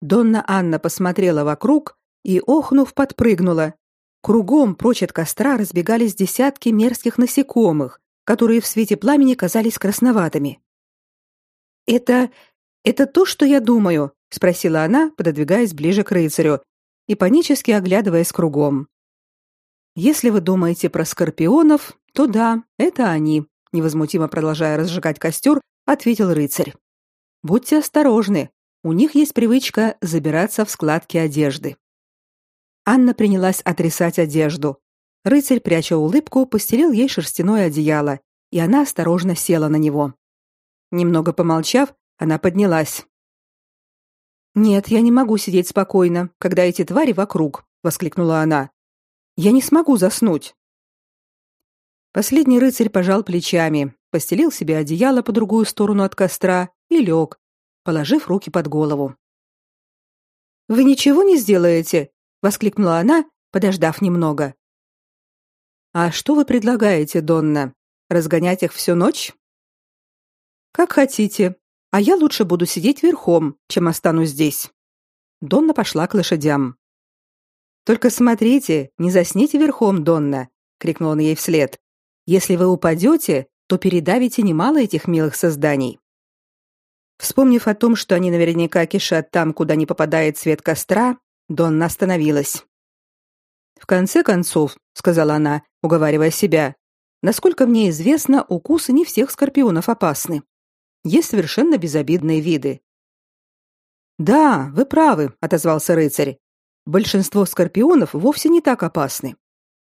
Speaker 1: Донна Анна посмотрела вокруг и, охнув, подпрыгнула. Кругом прочь от костра разбегались десятки мерзких насекомых, которые в свете пламени казались красноватыми. «Это... это то, что я думаю?» — спросила она, пододвигаясь ближе к рыцарю и панически оглядываясь кругом. «Если вы думаете про скорпионов, то да, это они», — невозмутимо продолжая разжигать костер, ответил рыцарь. «Будьте осторожны, у них есть привычка забираться в складки одежды». Анна принялась отрясать одежду. Рыцарь, пряча улыбку, постелил ей шерстяное одеяло, и она осторожно села на него. Немного помолчав, она поднялась. Нет, я не могу сидеть спокойно, когда эти твари вокруг, воскликнула она. Я не смогу заснуть. Последний рыцарь пожал плечами, постелил себе одеяло по другую сторону от костра и лег, положив руки под голову. Вы ничего не сделаете, воскликнула она, подождав немного. А что вы предлагаете, Донна? Разгонять их всю ночь? Как хотите, а я лучше буду сидеть верхом, чем останусь здесь. Донна пошла к лошадям. Только смотрите, не засните верхом, Донна, крикнул он ей вслед. Если вы упадете, то передавите немало этих милых созданий. Вспомнив о том, что они наверняка кишат там, куда не попадает свет костра, Донна остановилась. В конце концов, сказала она, уговаривая себя, насколько мне известно, укусы не всех скорпионов опасны. Есть совершенно безобидные виды. Да, вы правы, отозвался рыцарь. Большинство скорпионов вовсе не так опасны.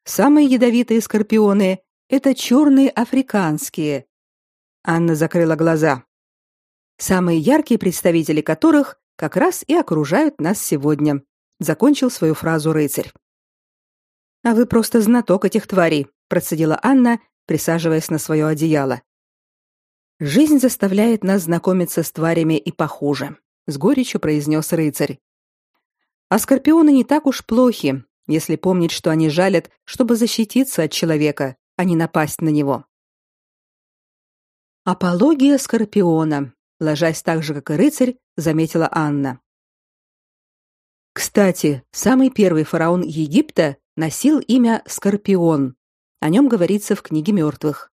Speaker 1: Самые ядовитые скорпионы это черные африканские. Анна закрыла глаза. Самые яркие представители которых как раз и окружают нас сегодня, закончил свою фразу рыцарь. А вы просто знаток этих тварей, процедила Анна, присаживаясь на свое одеяло. Жизнь заставляет нас знакомиться с тварями и похуже, с горечью произнес рыцарь. А скорпионы не так уж плохи, если помнить, что они жалят, чтобы защититься от человека, а не напасть на него. Апология скорпиона, ложась так же, как и рыцарь, заметила Анна. Кстати, самый первый фараон Египта носил имя Скорпион. О нем говорится в книге мертвых.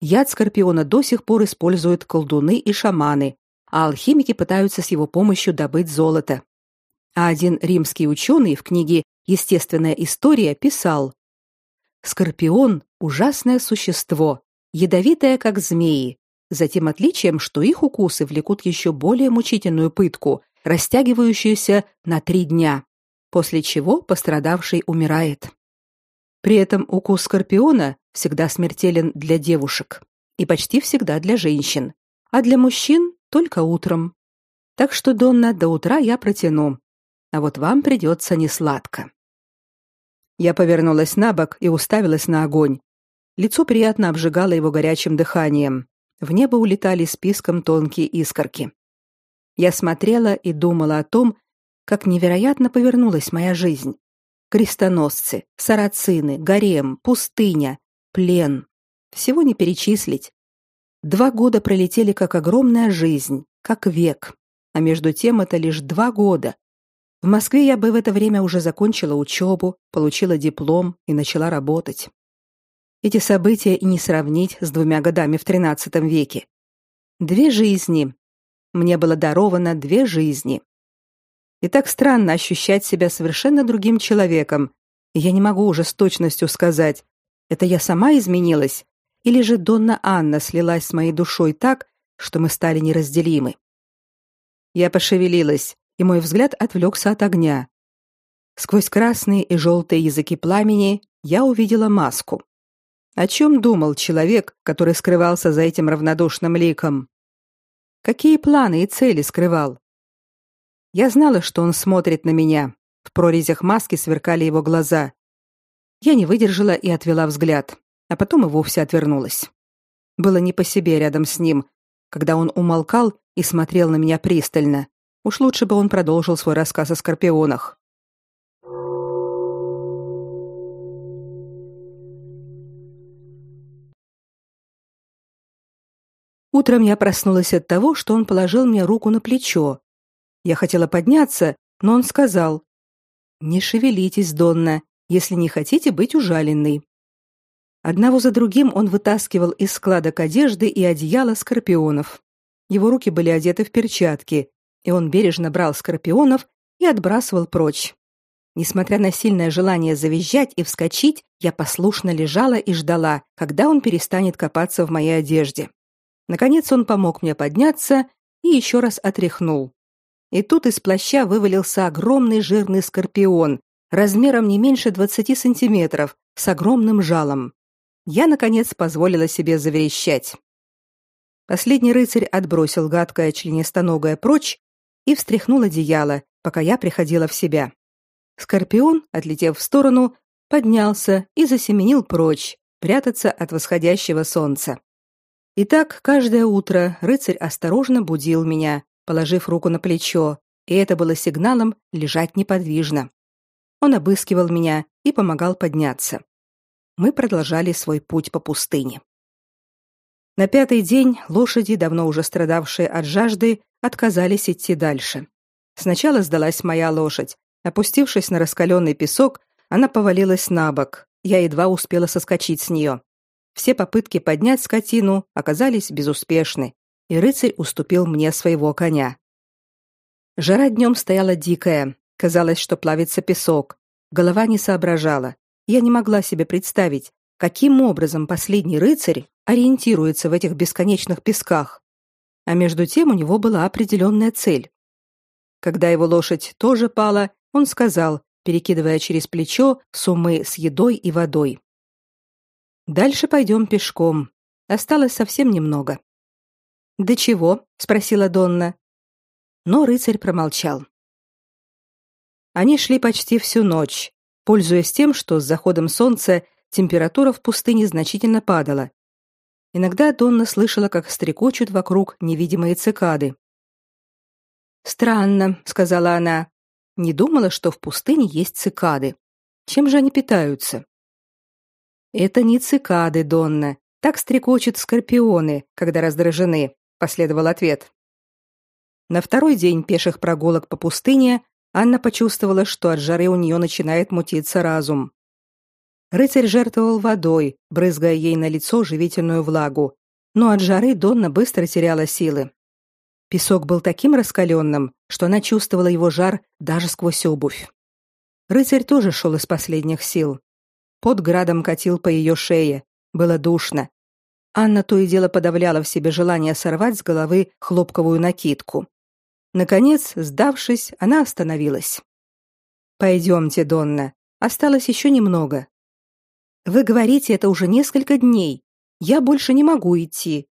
Speaker 1: Яд скорпиона до сих пор используют колдуны и шаманы, а алхимики пытаются с его помощью добыть золото. А один римский ученый в книге Естественная история писал: Скорпион ужасное существо, ядовитое как змеи, за тем отличием, что их укусы влекут еще более мучительную пытку, растягивающуюся на три дня, после чего пострадавший умирает. При этом укус скорпиона всегда смертелен для девушек и почти всегда для женщин, а для мужчин только утром. Так что Донна до утра я протяну, а вот вам придется несладко. Я повернулась на бок и уставилась на огонь. Лицо приятно обжигало его горячим дыханием. В небо улетали списком тонкие искорки. Я смотрела и думала о том, как невероятно повернулась моя жизнь. Крестоносцы, сарацины, гарем, пустыня, плен. Всего не перечислить. Два года пролетели как огромная жизнь, как век. А между тем это лишь два года. В Москве я бы в это время уже закончила учебу, получила диплом и начала работать. Эти события и не сравнить с двумя годами в XIII веке. Две жизни. Мне было даровано две жизни. И так странно ощущать себя совершенно другим человеком. И я не могу уже с точностью сказать, это я сама изменилась или же Донна Анна слилась с моей душой так, что мы стали неразделимы. Я пошевелилась, и мой взгляд отвлекся от огня. Сквозь красные и желтые языки пламени я увидела маску. О чем думал человек, который скрывался за этим равнодушным ликом? Какие планы и цели скрывал? Я знала, что он смотрит на меня. В прорезях маски сверкали его глаза. Я не выдержала и отвела взгляд, а потом и вовсе отвернулась. Было не по себе рядом с ним, когда он умолкал и смотрел на меня пристально. Уж лучше бы он продолжил свой рассказ о скорпионах. Утром я проснулась от того, что он положил мне руку на плечо, Я хотела подняться, но он сказал: "Не шевелитесь, Донна, если не хотите быть ужаленной". Одного за другим он вытаскивал из складок одежды и одеяла скорпионов. Его руки были одеты в перчатки, и он бережно брал скорпионов и отбрасывал прочь. Несмотря на сильное желание завизжать и вскочить, я послушно лежала и ждала, когда он перестанет копаться в моей одежде. Наконец он помог мне подняться и еще раз отряхнул. И тут из плаща вывалился огромный жирный скорпион, размером не меньше 20 сантиметров, с огромным жалом. Я, наконец, позволила себе заверещать. Последний рыцарь отбросил гадкое членистоногое прочь и встряхнул одеяло, пока я приходила в себя. Скорпион, отлетев в сторону, поднялся и засеменил прочь, прятаться от восходящего солнца. И так каждое утро рыцарь осторожно будил меня, положив руку на плечо, и это было сигналом лежать неподвижно. Он обыскивал меня и помогал подняться. Мы продолжали свой путь по пустыне. На пятый день лошади, давно уже страдавшие от жажды, отказались идти дальше. Сначала сдалась моя лошадь. Опустившись на раскаленный песок, она повалилась на бок. Я едва успела соскочить с нее. Все попытки поднять скотину оказались безуспешны, и рыцарь уступил мне своего коня. Жара днем стояла дикая, казалось, что плавится песок. Голова не соображала. Я не могла себе представить, каким образом последний рыцарь ориентируется в этих бесконечных песках. А между тем у него была определенная цель. Когда его лошадь тоже пала, он сказал, перекидывая через плечо суммы с едой и водой. Дальше пойдем пешком. Осталось совсем немного. До чего? спросила Донна. Но рыцарь промолчал. Они шли почти всю ночь, пользуясь тем, что с заходом солнца температура в пустыне значительно падала. Иногда Донна слышала, как стрекочут вокруг невидимые цикады. Странно, сказала она. Не думала, что в пустыне есть цикады. Чем же они питаются? Это не цикады, Донна. Так стрекочут скорпионы, когда раздражены, последовал ответ. На второй день пеших прогулок по пустыне Анна почувствовала, что от жары у нее начинает мутиться разум. Рыцарь жертвовал водой, брызгая ей на лицо живительную влагу, но от жары Донна быстро теряла силы. Песок был таким раскаленным, что она чувствовала его жар даже сквозь обувь. Рыцарь тоже шел из последних сил. Под градом катил по ее шее. Было душно. Анна то и дело подавляла в себе желание сорвать с головы хлопковую накидку. Наконец, сдавшись, она остановилась. «Пойдемте, Донна. Осталось еще немного». «Вы говорите это уже несколько дней. Я больше не могу идти».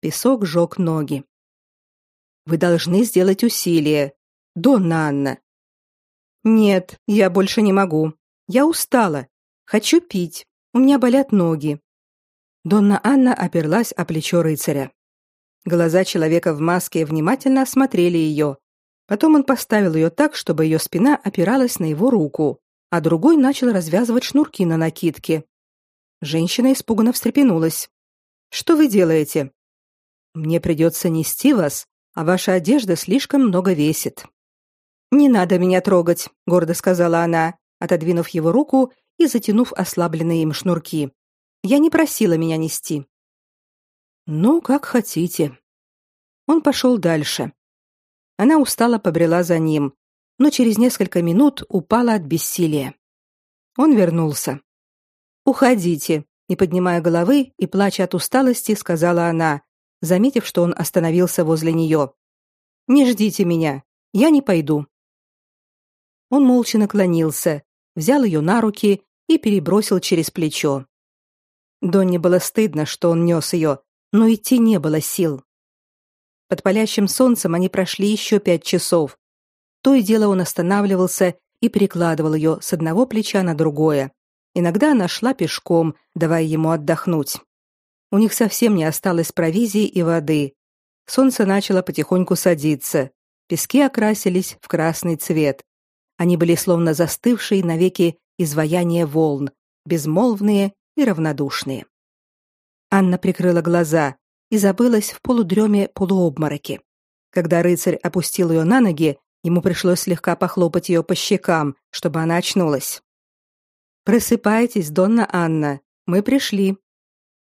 Speaker 1: Песок жег ноги. «Вы должны сделать усилие. Донна Анна». «Нет, я больше не могу. Я устала. Хочу пить. У меня болят ноги. Донна Анна оперлась о плечо рыцаря. Глаза человека в маске внимательно осмотрели ее. Потом он поставил ее так, чтобы ее спина опиралась на его руку, а другой начал развязывать шнурки на накидке. Женщина испуганно встрепенулась. Что вы делаете? Мне придется нести вас, а ваша одежда слишком много весит. Не надо меня трогать, гордо сказала она, отодвинув его руку и затянув ослабленные им шнурки. Я не просила меня нести. Ну, как хотите. Он пошел дальше. Она устало побрела за ним, но через несколько минут упала от бессилия. Он вернулся. Уходите, не поднимая головы и плача от усталости, сказала она, заметив, что он остановился возле нее. Не ждите меня, я не пойду. Он молча наклонился, взял ее на руки и перебросил через плечо. Донне было стыдно, что он нес ее, но идти не было сил. Под палящим солнцем они прошли еще пять часов. То и дело он останавливался и перекладывал ее с одного плеча на другое. Иногда она шла пешком, давая ему отдохнуть. У них совсем не осталось провизии и воды. Солнце начало потихоньку садиться. Пески окрасились в красный цвет. Они были словно застывшие навеки изваяния волн, безмолвные и равнодушные. Анна прикрыла глаза и забылась в полудреме полуобмороке. Когда рыцарь опустил ее на ноги, ему пришлось слегка похлопать ее по щекам, чтобы она очнулась. Просыпайтесь, Донна Анна, мы пришли.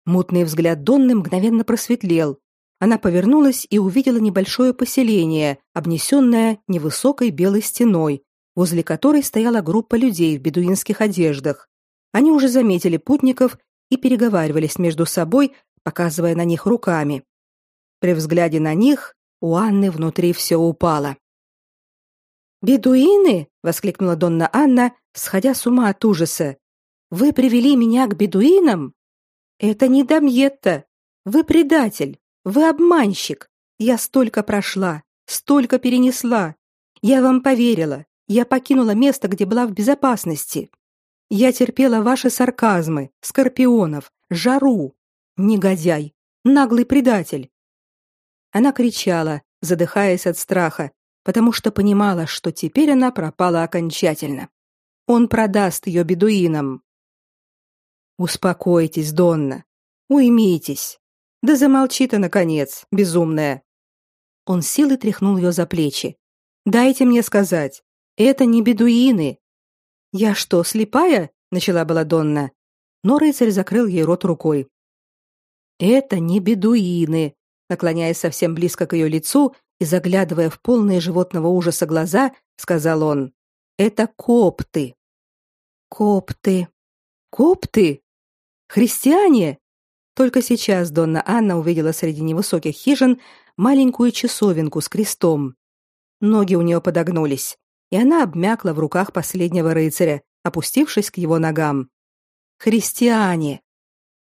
Speaker 1: Мутный взгляд Донны мгновенно просветлел. Она повернулась и увидела небольшое поселение, обнесенное невысокой белой стеной, возле которой стояла группа людей в бедуинских одеждах. Они уже заметили путников и переговаривались между собой, показывая на них руками. При взгляде на них у Анны внутри все упало. «Бедуины!» — воскликнула Донна Анна, сходя с ума от ужаса. «Вы привели меня к бедуинам? Это не Дамьетта. Вы предатель. Вы обманщик. Я столько прошла, столько перенесла. Я вам поверила. Я покинула место, где была в безопасности. Я терпела ваши сарказмы, скорпионов, жару. Негодяй, наглый предатель. Она кричала, задыхаясь от страха, потому что понимала, что теперь она пропала окончательно. Он продаст ее бедуинам. Успокойтесь, Донна. Уймитесь. Да замолчи ты наконец, безумная. Он силой тряхнул ее за плечи. Дайте мне сказать, это не бедуины. Я что, слепая? начала была Донна, но рыцарь закрыл ей рот рукой. Это не бедуины, наклоняясь совсем близко к ее лицу и заглядывая в полные животного ужаса глаза, сказал он: "Это копты". Копты. Копты? Христиане? Только сейчас Донна Анна увидела среди невысоких хижин маленькую часовенку с крестом. Ноги у нее подогнулись, и она обмякла в руках последнего рыцаря, опустившись к его ногам. Христиане.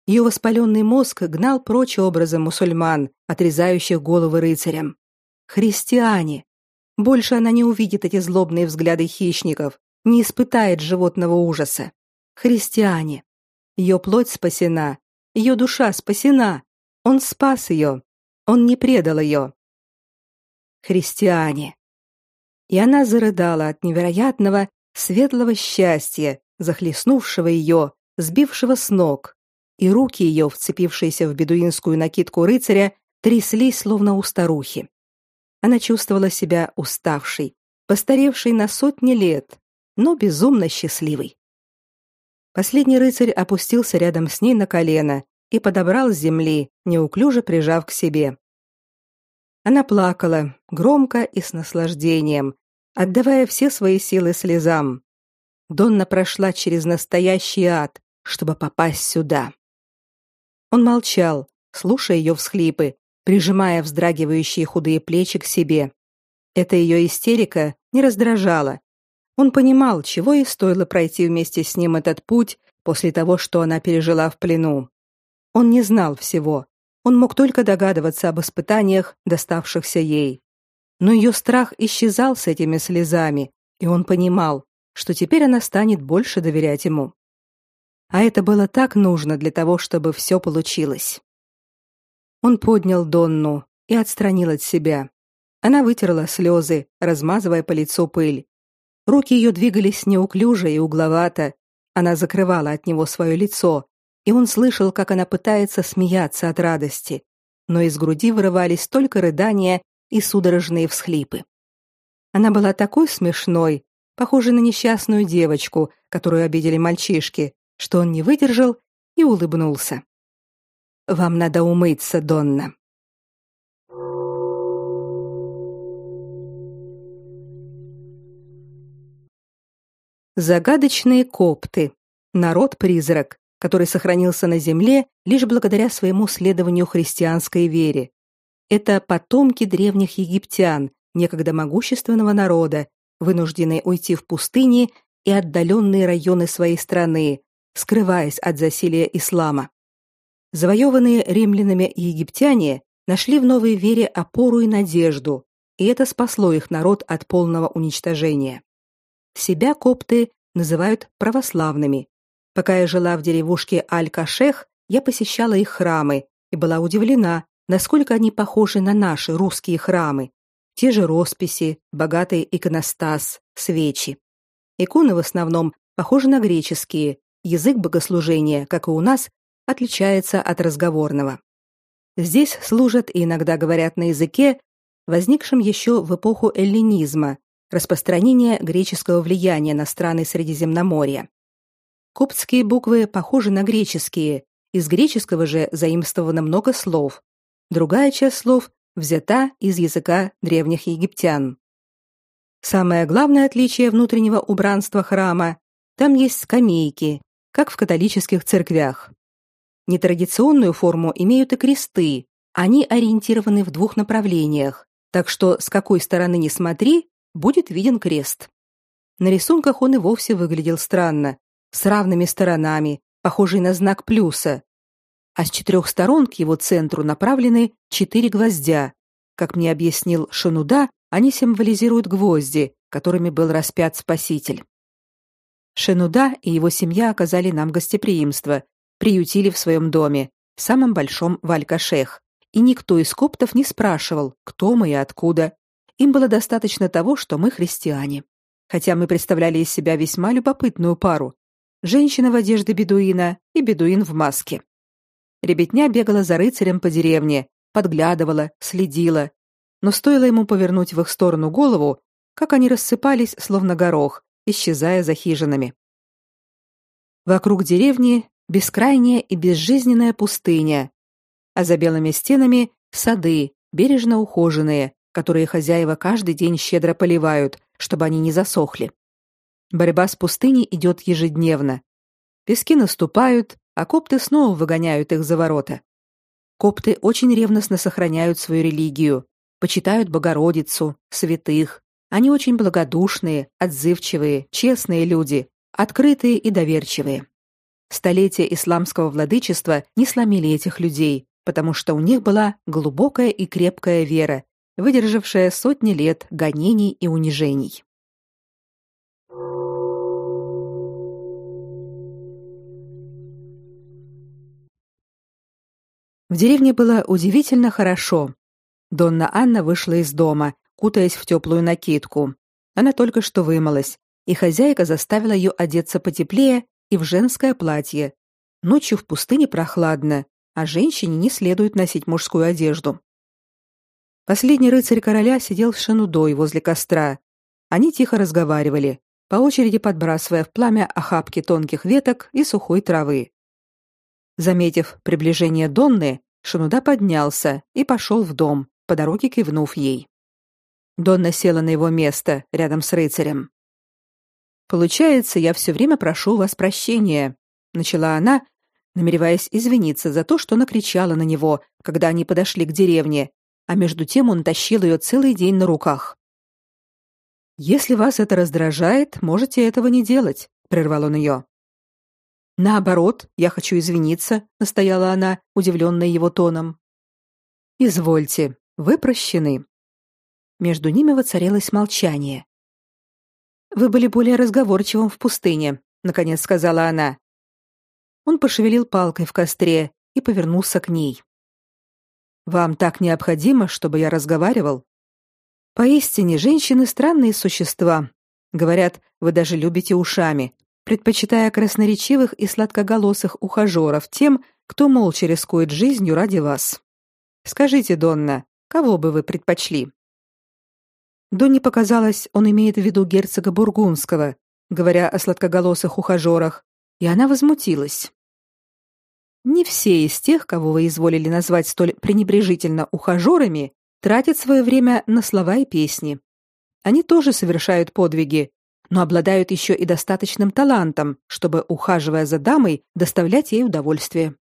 Speaker 1: Ее воспаленный мозг гнал прочь образы мусульман, отрезающих головы рыцарям. Христиане. Больше она не увидит эти злобные взгляды хищников, не испытает животного ужаса. Христиане. Ее плоть спасена, ее душа спасена. Он спас ее. Он не предал ее. Христиане. И она зарыдала от невероятного светлого счастья, захлестнувшего ее, сбившего с ног, и руки ее, вцепившиеся в бедуинскую накидку рыцаря, тряслись словно у старухи. Она чувствовала себя уставшей, постаревшей на сотни лет, но безумно счастливой. Последний рыцарь опустился рядом с ней на колено и подобрал с земли, неуклюже прижав к себе. Она плакала, громко и с наслаждением, отдавая все свои силы слезам. Донна прошла через настоящий ад, чтобы попасть сюда. Он молчал, слушая ее всхлипы, прижимая вздрагивающие худые плечи к себе. Эта ее истерика не раздражала. Он понимал, чего ей стоило пройти вместе с ним этот путь после того, что она пережила в плену. Он не знал всего. Он мог только догадываться об испытаниях, доставшихся ей. Но ее страх исчезал с этими слезами, и он понимал, что теперь она станет больше доверять ему. А это было так нужно для того, чтобы все получилось. Он поднял Донну и отстранил от себя. Она вытерла слезы, размазывая по лицу пыль. Руки ее двигались неуклюже и угловато. Она закрывала от него свое лицо, и он слышал, как она пытается смеяться от радости, но из груди вырывались только рыдания и судорожные всхлипы. Она была такой смешной, похожей на несчастную девочку, которую обидели мальчишки, что он не выдержал и улыбнулся. Вам надо умыться, Донна. Загадочные копты. Народ-призрак, который сохранился на земле лишь благодаря своему следованию христианской вере. Это потомки древних египтян, некогда могущественного народа, вынужденные уйти в пустыни и отдаленные районы своей страны, скрываясь от засилия ислама. Завоеванные римлянами и египтяне нашли в новой вере опору и надежду, и это спасло их народ от полного уничтожения. Себя копты называют православными. Пока я жила в деревушке Аль-Кашех, я посещала их храмы и была удивлена, насколько они похожи на наши русские храмы. Те же росписи, богатый иконостас, свечи. Иконы в основном похожи на греческие, язык богослужения, как и у нас, отличается от разговорного. Здесь служат и иногда говорят на языке, возникшем еще в эпоху эллинизма, распространения греческого влияния на страны Средиземноморья. Коптские буквы похожи на греческие, из греческого же заимствовано много слов. Другая часть слов взята из языка древних египтян. Самое главное отличие внутреннего убранства храма – там есть скамейки, как в католических церквях. Нетрадиционную форму имеют и кресты, они ориентированы в двух направлениях, так что с какой стороны ни смотри, будет виден крест. На рисунках он и вовсе выглядел странно, с равными сторонами, похожий на знак плюса. А с четырех сторон к его центру направлены четыре гвоздя. Как мне объяснил Шануда, они символизируют гвозди, которыми был распят Спаситель. Шенуда и его семья оказали нам гостеприимство, приютили в своем доме, самом большом в Аль-Кашех, и никто из коптов не спрашивал, кто мы и откуда. Им было достаточно того, что мы христиане. Хотя мы представляли из себя весьма любопытную пару. Женщина в одежде бедуина и бедуин в маске. Ребятня бегала за рыцарем по деревне, подглядывала, следила. Но стоило ему повернуть в их сторону голову, как они рассыпались, словно горох, исчезая за хижинами. Вокруг деревни бескрайняя и безжизненная пустыня, а за белыми стенами сады, бережно ухоженные, которые хозяева каждый день щедро поливают, чтобы они не засохли. Борьба с пустыней идет ежедневно. Пески наступают, а копты снова выгоняют их за ворота. Копты очень ревностно сохраняют свою религию, почитают Богородицу, святых. Они очень благодушные, отзывчивые, честные люди, открытые и доверчивые. Столетия исламского владычества не сломили этих людей, потому что у них была глубокая и крепкая вера, выдержавшая сотни лет гонений и унижений. В деревне было удивительно хорошо. Донна Анна вышла из дома, кутаясь в теплую накидку. Она только что вымылась, и хозяйка заставила ее одеться потеплее и в женское платье. Ночью в пустыне прохладно, а женщине не следует носить мужскую одежду. Последний рыцарь короля сидел с Шанудой возле костра. Они тихо разговаривали, по очереди подбрасывая в пламя охапки тонких веток и сухой травы. Заметив приближение Донны, Шануда поднялся и пошел в дом, по дороге кивнув ей. Донна села на его место рядом с рыцарем. Получается, я все время прошу у вас прощения, начала она, намереваясь извиниться за то, что накричала на него, когда они подошли к деревне, а между тем он тащил ее целый день на руках. Если вас это раздражает, можете этого не делать, прервал он ее. Наоборот, я хочу извиниться, настояла она, удивленная его тоном. Извольте, вы прощены. Между ними воцарилось молчание. Вы были более разговорчивым в пустыне, наконец сказала она. Он пошевелил палкой в костре и повернулся к ней. Вам так необходимо, чтобы я разговаривал? Поистине, женщины странные существа. Говорят, вы даже любите ушами, предпочитая красноречивых и сладкоголосых ухажеров тем, кто молча рискует жизнью ради вас. Скажите, Донна, кого бы вы предпочли? Донне показалось, он имеет в виду герцога бургундского, говоря о сладкоголосых ухажерах, и она возмутилась. Не все из тех, кого вы изволили назвать столь пренебрежительно ухажерами, тратят свое время на слова и песни. Они тоже совершают подвиги, но обладают еще и достаточным талантом, чтобы, ухаживая за дамой, доставлять ей удовольствие.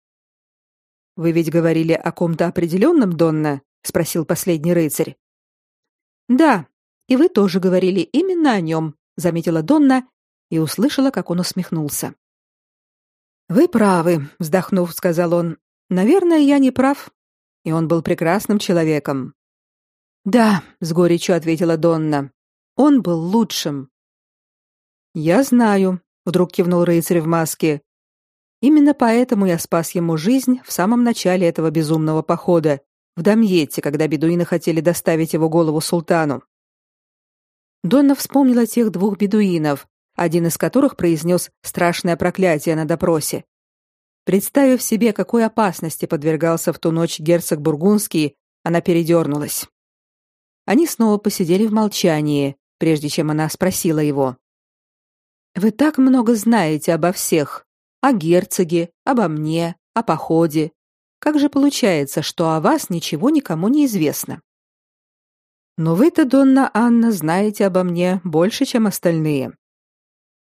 Speaker 1: Вы ведь говорили о ком-то определенном, Донна? спросил последний рыцарь. Да, и вы тоже говорили именно о нем», — заметила Донна и услышала, как он усмехнулся. Вы правы, вздохнув, сказал он. Наверное, я не прав. И он был прекрасным человеком. Да, с горечью ответила Донна. Он был лучшим. Я знаю, вдруг кивнул рыцарь в маске. Именно поэтому я спас ему жизнь в самом начале этого безумного похода, в Дамьете, когда бедуины хотели доставить его голову султану. Донна вспомнила тех двух бедуинов, один из которых произнес страшное проклятие на допросе. Представив себе, какой опасности подвергался в ту ночь герцог Бургундский, она передернулась. Они снова посидели в молчании, прежде чем она спросила его: "Вы так много знаете обо всех, о герцоге, обо мне, о походе. Как же получается, что о вас ничего никому не известно?" "Но вы-то, Донна Анна, знаете обо мне больше, чем остальные".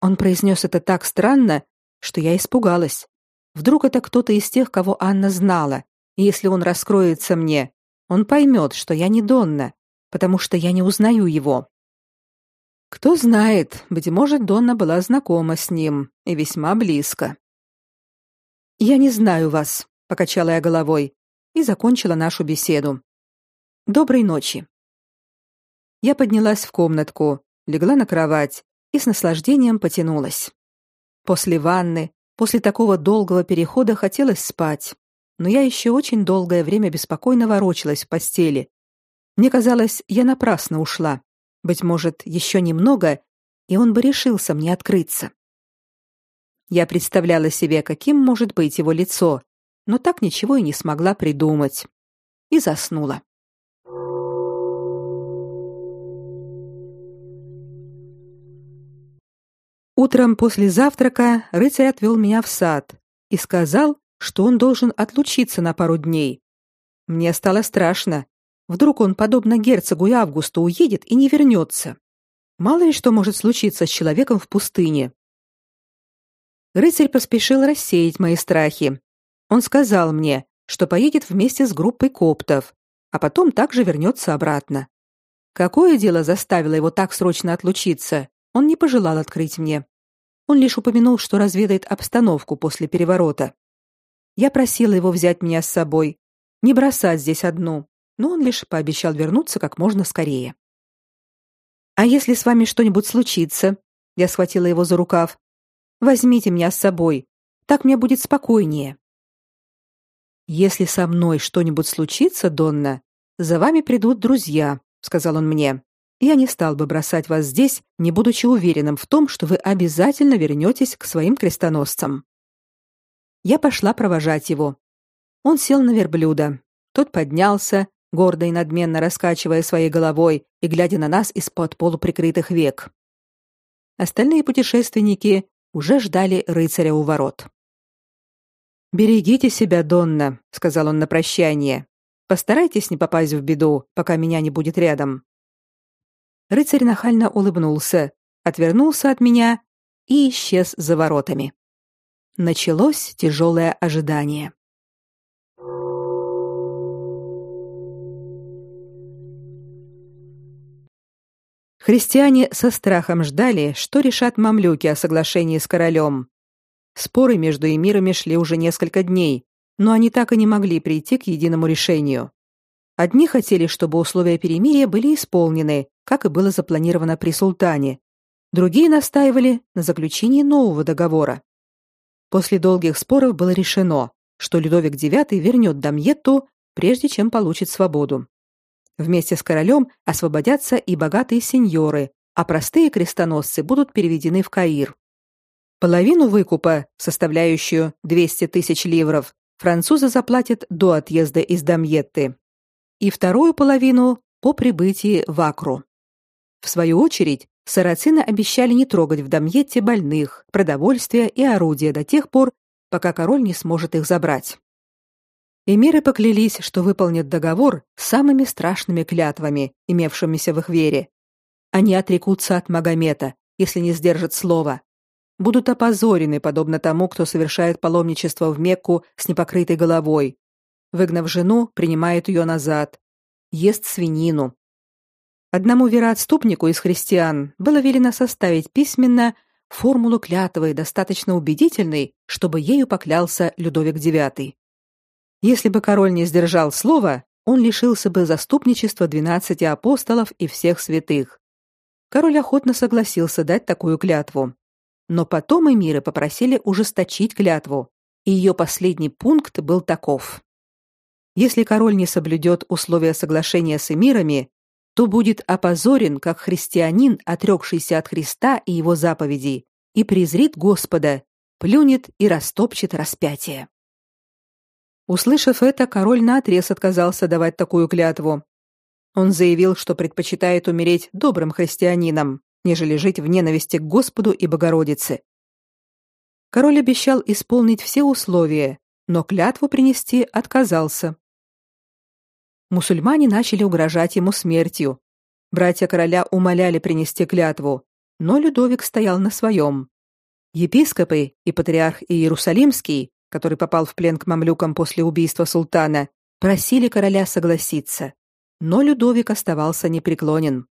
Speaker 1: Он произнес это так странно, что я испугалась. Вдруг это кто-то из тех, кого Анна знала, и если он раскроется мне, он поймет, что я не Донна, потому что я не узнаю его. Кто знает, быть может, Донна была знакома с ним и весьма близко. Я не знаю вас, покачала я головой и закончила нашу беседу. Доброй ночи. Я поднялась в комнатку, легла на кровать и с наслаждением потянулась. После ванны, после такого долгого перехода хотелось спать, но я еще очень долгое время беспокойно ворочалась в постели. Мне казалось, я напрасно ушла. Быть может, еще немного, и он бы решился мне открыться. Я представляла себе, каким может быть его лицо, но так ничего и не смогла придумать. И заснула. Утром после завтрака рыцарь отвел меня в сад и сказал, что он должен отлучиться на пару дней. Мне стало страшно. Вдруг он, подобно герцогу и Августу, уедет и не вернется. Мало ли что может случиться с человеком в пустыне. Рыцарь поспешил рассеять мои страхи. Он сказал мне, что поедет вместе с группой коптов, а потом также вернется обратно. Какое дело заставило его так срочно отлучиться, он не пожелал открыть мне. Он лишь упомянул, что разведает обстановку после переворота. Я просила его взять меня с собой, не бросать здесь одну, но он лишь пообещал вернуться как можно скорее. А если с вами что-нибудь случится? Я схватила его за рукав. Возьмите меня с собой. Так мне будет спокойнее. Если со мной что-нибудь случится, Донна, за вами придут друзья, сказал он мне я не стал бы бросать вас здесь, не будучи уверенным в том, что вы обязательно вернетесь к своим крестоносцам. Я пошла провожать его. Он сел на верблюда. Тот поднялся, гордо и надменно раскачивая своей головой и глядя на нас из-под полуприкрытых век. Остальные путешественники уже ждали рыцаря у ворот. Берегите себя, Донна, сказал он на прощание. Постарайтесь не попасть в беду, пока меня не будет рядом. Рыцарь нахально улыбнулся, отвернулся от меня и исчез за воротами. Началось тяжелое ожидание. Христиане со страхом ждали, что решат мамлюки о соглашении с королем. Споры между эмирами шли уже несколько дней, но они так и не могли прийти к единому решению. Одни хотели, чтобы условия перемирия были исполнены, как и было запланировано при султане. Другие настаивали на заключении нового договора. После долгих споров было решено, что Людовик IX вернет Дамьетту, прежде чем получит свободу. Вместе с королем освободятся и богатые сеньоры, а простые крестоносцы будут переведены в Каир. Половину выкупа, составляющую 200 тысяч ливров, французы заплатят до отъезда из Дамьетты и вторую половину по прибытии в Акру. В свою очередь, сарацины обещали не трогать в Дамьетте больных, продовольствие и орудия до тех пор, пока король не сможет их забрать. Эмиры поклялись, что выполнят договор с самыми страшными клятвами, имевшимися в их вере. Они отрекутся от Магомета, если не сдержат слова. Будут опозорены, подобно тому, кто совершает паломничество в Мекку с непокрытой головой, Выгнав жену, принимает ее назад. Ест свинину. Одному вероотступнику из христиан было велено составить письменно формулу клятвы, достаточно убедительной, чтобы ею поклялся Людовик IX. Если бы король не сдержал слова, он лишился бы заступничества двенадцати апостолов и всех святых. Король охотно согласился дать такую клятву. Но потом эмиры попросили ужесточить клятву, и ее последний пункт был таков: если король не соблюдет условия соглашения с эмирами, то будет опозорен как христианин, отрекшийся от Христа и его заповедей, и презрит Господа, плюнет и растопчет распятие. Услышав это, король наотрез отказался давать такую клятву. Он заявил, что предпочитает умереть добрым христианином, нежели жить в ненависти к Господу и Богородице. Король обещал исполнить все условия, но клятву принести отказался. Мусульмане начали угрожать ему смертью. Братья короля умоляли принести клятву, но Людовик стоял на своем. Епископы и патриарх Иерусалимский, который попал в плен к мамлюкам после убийства султана, просили короля согласиться, но Людовик оставался непреклонен.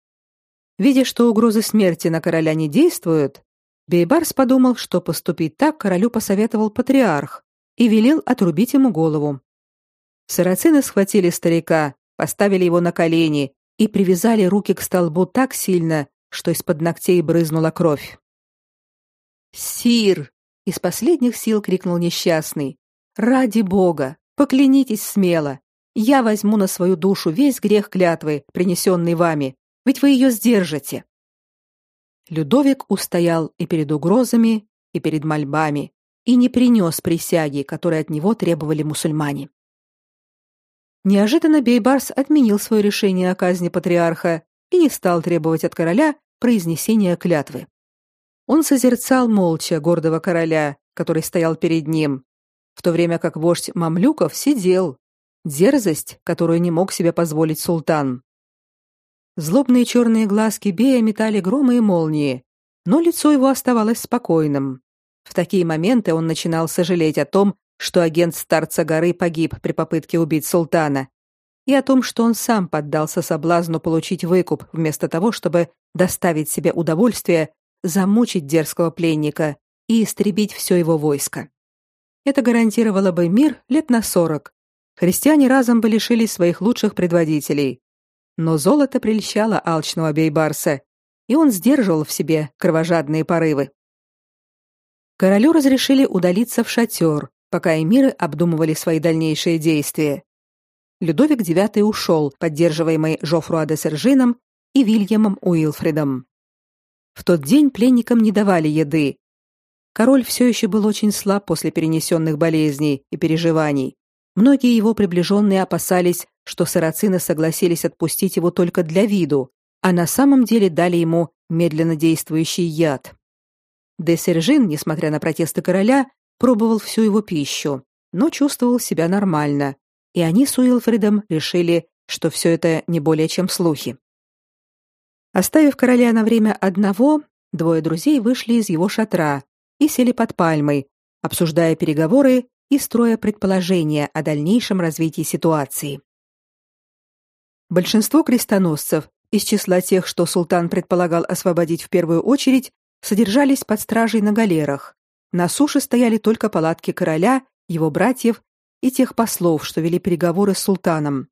Speaker 1: Видя, что угрозы смерти на короля не действуют, Бейбарс подумал, что поступить так королю посоветовал патриарх и велел отрубить ему голову. Сарацины схватили старика, поставили его на колени и привязали руки к столбу так сильно, что из-под ногтей брызнула кровь. «Сир!» — из последних сил крикнул несчастный. «Ради бога! Поклянитесь смело! Я возьму на свою душу весь грех клятвы, принесенный вами, ведь вы ее сдержите!» Людовик устоял и перед угрозами, и перед мольбами, и не принес присяги, которые от него требовали мусульмане. Неожиданно Бейбарс отменил свое решение о казни патриарха и не стал требовать от короля произнесения клятвы. Он созерцал молча гордого короля, который стоял перед ним, в то время как вождь мамлюков сидел, дерзость, которую не мог себе позволить султан. Злобные черные глазки Бея метали громы и молнии, но лицо его оставалось спокойным. В такие моменты он начинал сожалеть о том, что агент старца горы погиб при попытке убить султана, и о том, что он сам поддался соблазну получить выкуп вместо того, чтобы доставить себе удовольствие замучить дерзкого пленника и истребить все его войско. Это гарантировало бы мир лет на сорок. Христиане разом бы лишились своих лучших предводителей. Но золото прельщало алчного Бейбарса, и он сдерживал в себе кровожадные порывы. Королю разрешили удалиться в шатер, пока эмиры обдумывали свои дальнейшие действия. Людовик IX ушел, поддерживаемый Жофруа де Сержином и Вильямом Уилфредом. В тот день пленникам не давали еды. Король все еще был очень слаб после перенесенных болезней и переживаний. Многие его приближенные опасались, что сарацины согласились отпустить его только для виду, а на самом деле дали ему медленно действующий яд. Де Сержин, несмотря на протесты короля, пробовал всю его пищу, но чувствовал себя нормально, и они с Уилфредом решили, что все это не более чем слухи. Оставив короля на время одного, двое друзей вышли из его шатра и сели под пальмой, обсуждая переговоры и строя предположения о дальнейшем развитии ситуации. Большинство крестоносцев из числа тех, что султан предполагал освободить в первую очередь, содержались под стражей на галерах, на суше стояли только палатки короля, его братьев и тех послов, что вели переговоры с султаном.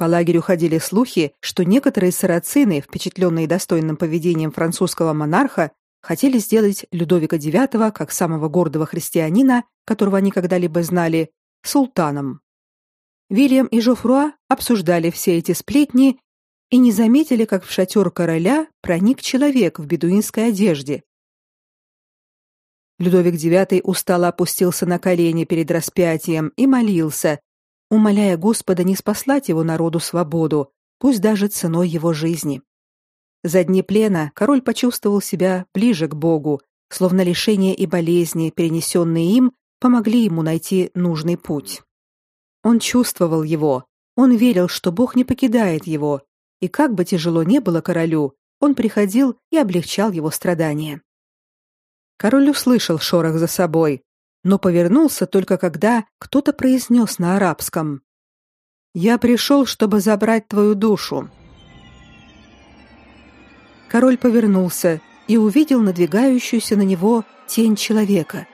Speaker 1: По лагерю ходили слухи, что некоторые сарацины, впечатленные достойным поведением французского монарха, хотели сделать Людовика IX, как самого гордого христианина, которого они когда-либо знали, султаном. Вильям и Жофруа обсуждали все эти сплетни и не заметили, как в шатер короля проник человек в бедуинской одежде. Людовик IX устало опустился на колени перед распятием и молился, умоляя Господа не спаслать его народу свободу, пусть даже ценой его жизни. За дни плена король почувствовал себя ближе к Богу, словно лишения и болезни, перенесенные им, помогли ему найти нужный путь. Он чувствовал его, он верил, что Бог не покидает его, и как бы тяжело не было королю, он приходил и облегчал его страдания. Король услышал шорох за собой, но повернулся только когда кто-то произнес на арабском: "Я пришел, чтобы забрать твою душу". Король повернулся и увидел надвигающуюся на него тень человека.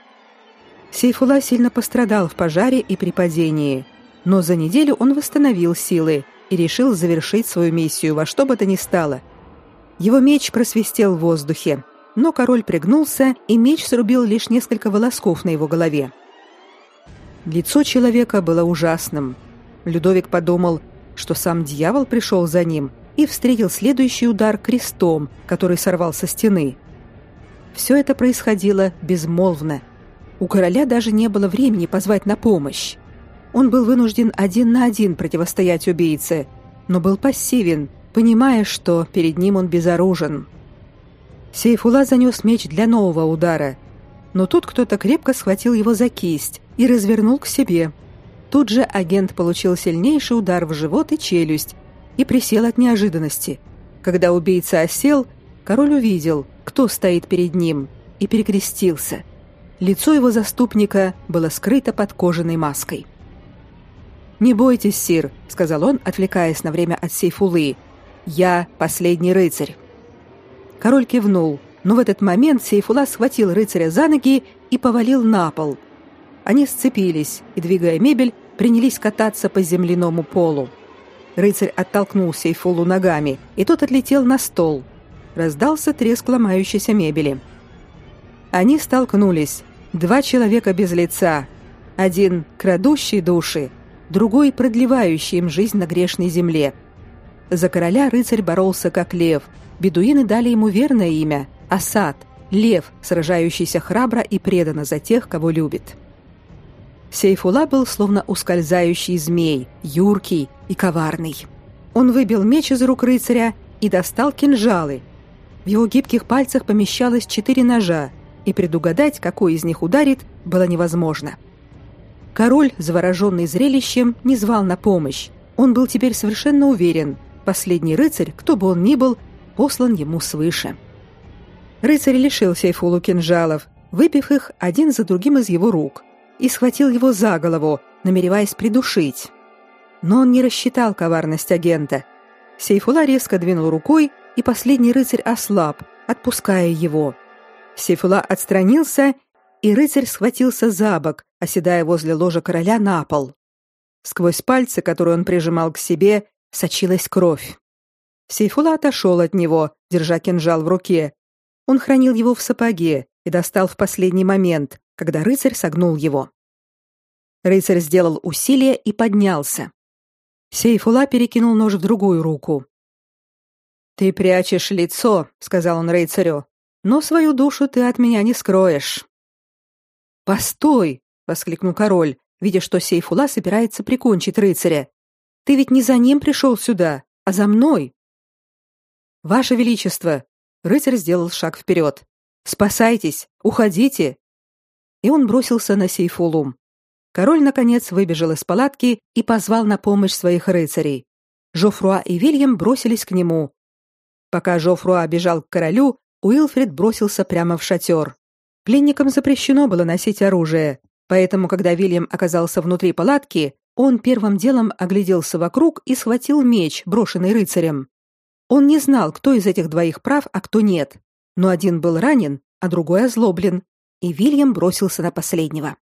Speaker 1: Сейфула сильно пострадал в пожаре и при падении, но за неделю он восстановил силы и решил завершить свою миссию во что бы то ни стало. Его меч просвистел в воздухе, но король пригнулся, и меч срубил лишь несколько волосков на его голове. Лицо человека было ужасным. Людовик подумал, что сам дьявол пришел за ним и встретил следующий удар крестом, который сорвал со стены. Все это происходило безмолвно. У короля даже не было времени позвать на помощь. Он был вынужден один на один противостоять убийце, но был пассивен, понимая, что перед ним он безоружен. Сейфула занес меч для нового удара, но тут кто-то крепко схватил его за кисть и развернул к себе. Тут же агент получил сильнейший удар в живот и челюсть и присел от неожиданности. Когда убийца осел, король увидел, кто стоит перед ним, и перекрестился. Лицо его заступника было скрыто под кожаной маской. «Не бойтесь, сир», — сказал он, отвлекаясь на время от Сейфулы. «Я последний рыцарь». Король кивнул, но в этот момент Сейфула схватил рыцаря за ноги и повалил на пол. Они сцепились и, двигая мебель, принялись кататься по земляному полу. Рыцарь оттолкнул Сейфулу ногами, и тот отлетел на стол. Раздался треск ломающейся мебели. Они столкнулись. Два человека без лица. Один крадущий души, другой продлевающий им жизнь на грешной земле. За короля рыцарь боролся как лев. Бедуины дали ему верное имя Асад, лев, сражающийся храбро и преданно за тех, кого любит. Сейфула был словно ускользающий змей, юркий и коварный. Он выбил меч из рук рыцаря и достал кинжалы. В его гибких пальцах помещалось четыре ножа, и предугадать, какой из них ударит, было невозможно. Король, завороженный зрелищем, не звал на помощь. Он был теперь совершенно уверен, последний рыцарь, кто бы он ни был, послан ему свыше. Рыцарь лишил Сейфулу кинжалов, выпив их один за другим из его рук, и схватил его за голову, намереваясь придушить. Но он не рассчитал коварность агента. Сейфула резко двинул рукой, и последний рыцарь ослаб, отпуская его. Сейфула отстранился, и рыцарь схватился за бок, оседая возле ложа короля на пол. Сквозь пальцы, которые он прижимал к себе, сочилась кровь. Сейфула отошел от него, держа кинжал в руке. Он хранил его в сапоге и достал в последний момент, когда рыцарь согнул его. Рыцарь сделал усилие и поднялся. Сейфула перекинул нож в другую руку. «Ты прячешь лицо», — сказал он рыцарю, но свою душу ты от меня не скроешь. Постой, воскликнул король, видя, что Сейфула собирается прикончить рыцаря. Ты ведь не за ним пришел сюда, а за мной. Ваше величество, рыцарь сделал шаг вперед. Спасайтесь, уходите. И он бросился на Сейфулу. Король наконец выбежал из палатки и позвал на помощь своих рыцарей. Жофруа и Вильям бросились к нему. Пока Жофруа бежал к королю, Уилфрид бросился прямо в шатер. Пленникам запрещено было носить оружие, поэтому, когда Вильям оказался внутри палатки, он первым делом огляделся вокруг и схватил меч, брошенный рыцарем. Он не знал, кто из этих двоих прав, а кто нет, но один был ранен, а другой озлоблен, и Вильям бросился на последнего.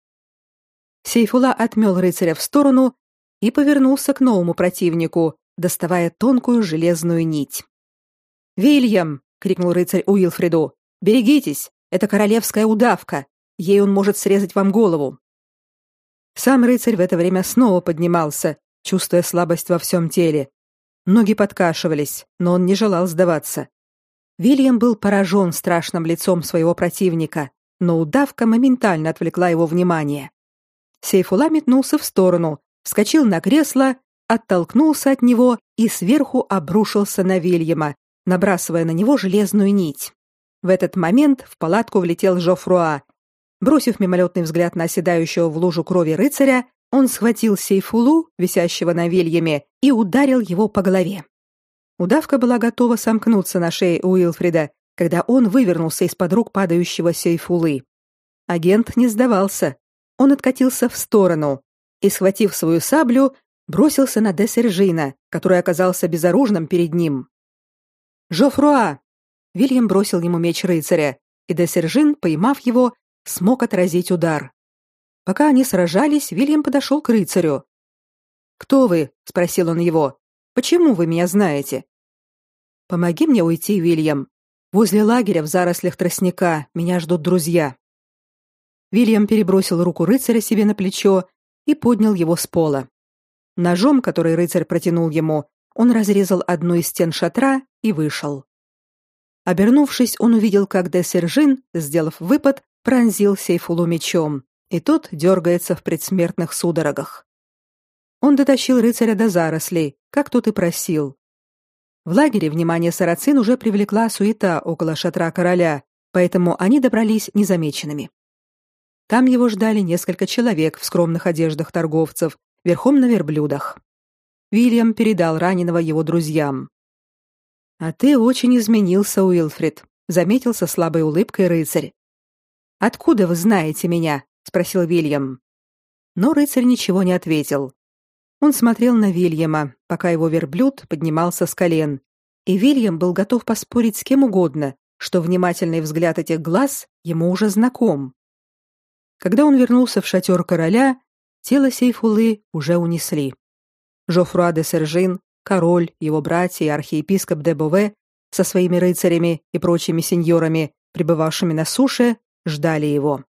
Speaker 1: Сейфула отмел рыцаря в сторону и повернулся к новому противнику, доставая тонкую железную нить. «Вильям!» крикнул рыцарь Уилфреду. Берегитесь, это королевская удавка. Ей он может срезать вам голову. Сам рыцарь в это время снова поднимался, чувствуя слабость во всем теле. Ноги подкашивались, но он не желал сдаваться. Вильям был поражен страшным лицом своего противника, но удавка моментально отвлекла его внимание. Сейфула метнулся в сторону, вскочил на кресло, оттолкнулся от него и сверху обрушился на Вильяма, набрасывая на него железную нить. В этот момент в палатку влетел Жофруа. Бросив мимолетный взгляд на оседающего в лужу крови рыцаря, он схватил сейфулу, висящего на вельяме, и ударил его по голове. Удавка была готова сомкнуться на шее Уилфрида, когда он вывернулся из-под рук падающего сейфулы. Агент не сдавался. Он откатился в сторону и, схватив свою саблю, бросился на Десержина, который оказался безоружным перед ним. Жофруа!» Вильям бросил ему меч рыцаря, и Десержин, поймав его, смог отразить удар. Пока они сражались, Вильям подошел к рыцарю. «Кто вы?» — спросил он его. «Почему вы меня знаете?» «Помоги мне уйти, Вильям. Возле лагеря в зарослях тростника меня ждут друзья». Вильям перебросил руку рыцаря себе на плечо и поднял его с пола. Ножом, который рыцарь протянул ему, он разрезал одну из стен шатра и вышел. Обернувшись, он увидел, как де Сержин, сделав выпад, пронзил Сейфулу мечом, и тот дергается в предсмертных судорогах. Он дотащил рыцаря до зарослей, как тот и просил. В лагере внимание сарацин уже привлекла суета около шатра короля, поэтому они добрались незамеченными. Там его ждали несколько человек в скромных одеждах торговцев, верхом на верблюдах. Вильям передал раненого его друзьям. А ты очень изменился, Уилфред, заметил со слабой улыбкой рыцарь. Откуда вы знаете меня? Спросил Вильям. Но рыцарь ничего не ответил. Он смотрел на Вильяма, пока его верблюд поднимался с колен, и Вильям был готов поспорить с кем угодно, что внимательный взгляд этих глаз ему уже знаком. Когда он вернулся в шатер короля, тело Сейфулы уже унесли. Жофруа де Сержин, король, его братья и архиепископ де Бове со своими рыцарями и прочими сеньорами, пребывавшими на суше, ждали его.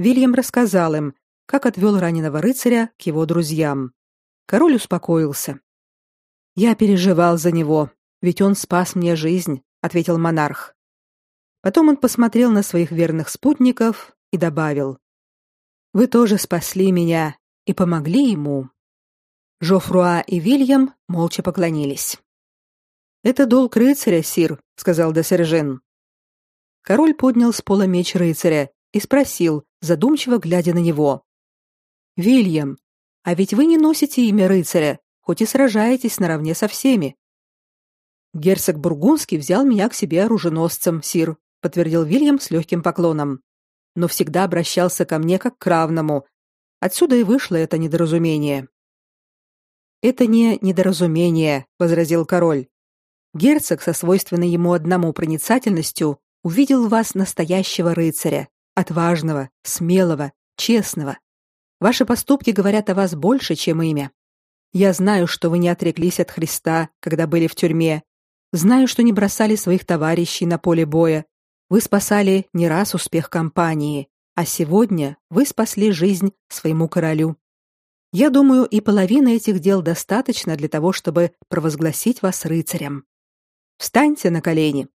Speaker 1: Вильям рассказал им, как отвел раненого рыцаря к его друзьям. Король успокоился. Я переживал за него, ведь он спас мне жизнь, ответил монарх. Потом он посмотрел на своих верных спутников и добавил: Вы тоже спасли меня и помогли ему. Жофруа и Вильям молча поклонились. Это долг рыцаря, сир, сказал де Сержен. Король поднял с пола меч рыцаря и спросил, задумчиво глядя на него: "Вильям, а ведь вы не носите имя рыцаря, хоть и сражаетесь наравне со всеми. Герцог Бургундский взял меня к себе оруженосцем, сир, подтвердил Вильям с легким поклоном. Но всегда обращался ко мне как к равному. Отсюда и вышло это недоразумение. Это не недоразумение, возразил король. Герцог со свойственной ему одному проницательностью увидел в вас настоящего рыцаря, отважного, смелого, честного. Ваши поступки говорят о вас больше, чем имя. Я знаю, что вы не отреклись от Христа, когда были в тюрьме. Знаю, что не бросали своих товарищей на поле боя. Вы спасали не раз успех кампании, а сегодня вы спасли жизнь своему королю. Я думаю, и половины этих дел достаточно для того, чтобы провозгласить вас рыцарем. Встаньте на колени.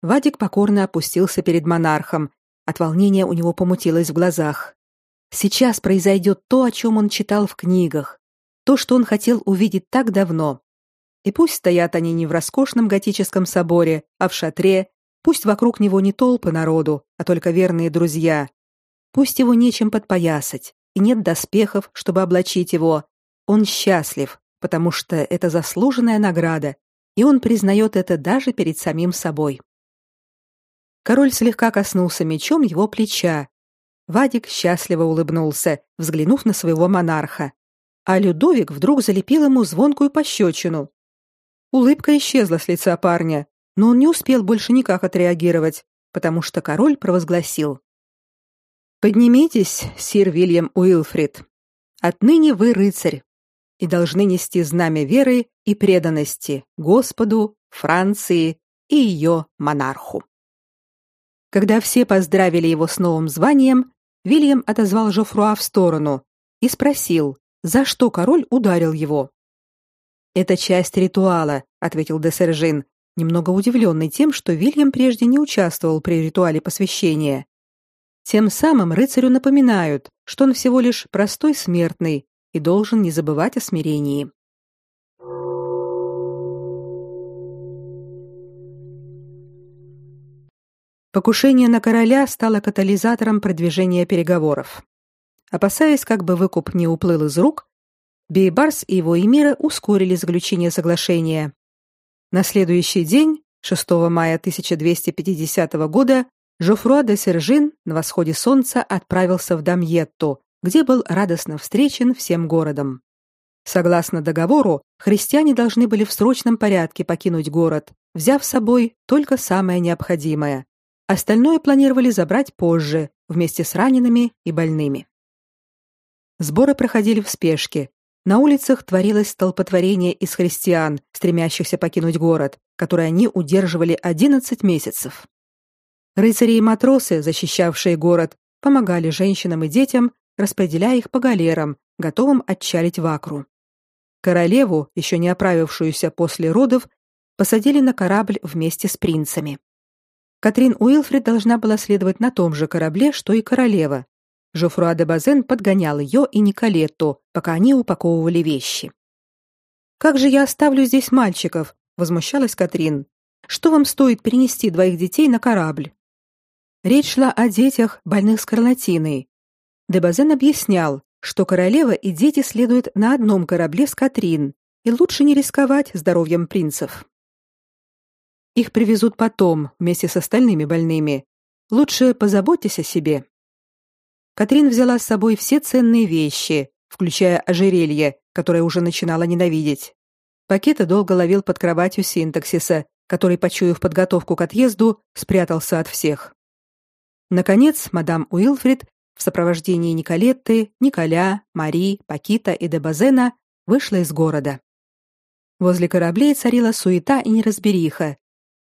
Speaker 1: Вадик покорно опустился перед монархом. От волнения у него помутилось в глазах. Сейчас произойдет то, о чем он читал в книгах, то, что он хотел увидеть так давно. И пусть стоят они не в роскошном готическом соборе, а в шатре, пусть вокруг него не толпы народу, а только верные друзья. Пусть его нечем подпоясать, и нет доспехов, чтобы облачить его. Он счастлив, потому что это заслуженная награда, и он признает это даже перед самим собой. Король слегка коснулся мечом его плеча, Вадик счастливо улыбнулся, взглянув на своего монарха. А Людовик вдруг залепил ему звонкую пощечину. Улыбка исчезла с лица парня, но он не успел больше никак отреагировать, потому что король провозгласил. «Поднимитесь, сир Вильям Уилфрид. Отныне вы рыцарь и должны нести знамя веры и преданности Господу, Франции и ее монарху». Когда все поздравили его с новым званием, Вильям отозвал Жофруа в сторону и спросил, за что король ударил его. Это часть ритуала, ответил де Сержин, немного удивленный тем, что Вильям прежде не участвовал при ритуале посвящения. Тем самым рыцарю напоминают, что он всего лишь простой смертный и должен не забывать о смирении. Покушение на короля стало катализатором продвижения переговоров. Опасаясь, как бы выкуп не уплыл из рук, Бейбарс и его эмиры ускорили заключение соглашения. На следующий день, 6 мая 1250 года, Жофруа де Сержин на восходе солнца отправился в Дамьетту, где был радостно встречен всем городом. Согласно договору, христиане должны были в срочном порядке покинуть город, взяв с собой только самое необходимое Остальное планировали забрать позже, вместе с ранеными и больными. Сборы проходили в спешке. На улицах творилось столпотворение из христиан, стремящихся покинуть город, который они удерживали 11 месяцев. Рыцари и матросы, защищавшие город, помогали женщинам и детям, распределяя их по галерам, готовым отчалить в Акру. Королеву, еще не оправившуюся после родов, посадили на корабль вместе с принцами. Катрин Уилфрид должна была следовать на том же корабле, что и королева. Жофруа де Базен подгонял ее и Николетту, пока они упаковывали вещи. Как же я оставлю здесь мальчиков? возмущалась Катрин. Что вам стоит перенести двоих детей на корабль? Речь шла о детях, больных скарлатиной. Дебазен объяснял, что королева и дети следуют на одном корабле с Катрин, и лучше не рисковать здоровьем принцев. Их привезут потом, вместе с остальными больными. Лучше позаботьтесь о себе. Катрин взяла с собой все ценные вещи, включая ожерелье, которое уже начинала ненавидеть. Пакета долго ловил под кроватью синтаксиса, который, почуяв подготовку к отъезду, спрятался от всех. Наконец, мадам Уилфрид в сопровождении Николетты, Николя, Мари, Пакита и Дебазена вышла из города. Возле кораблей царила суета и неразбериха,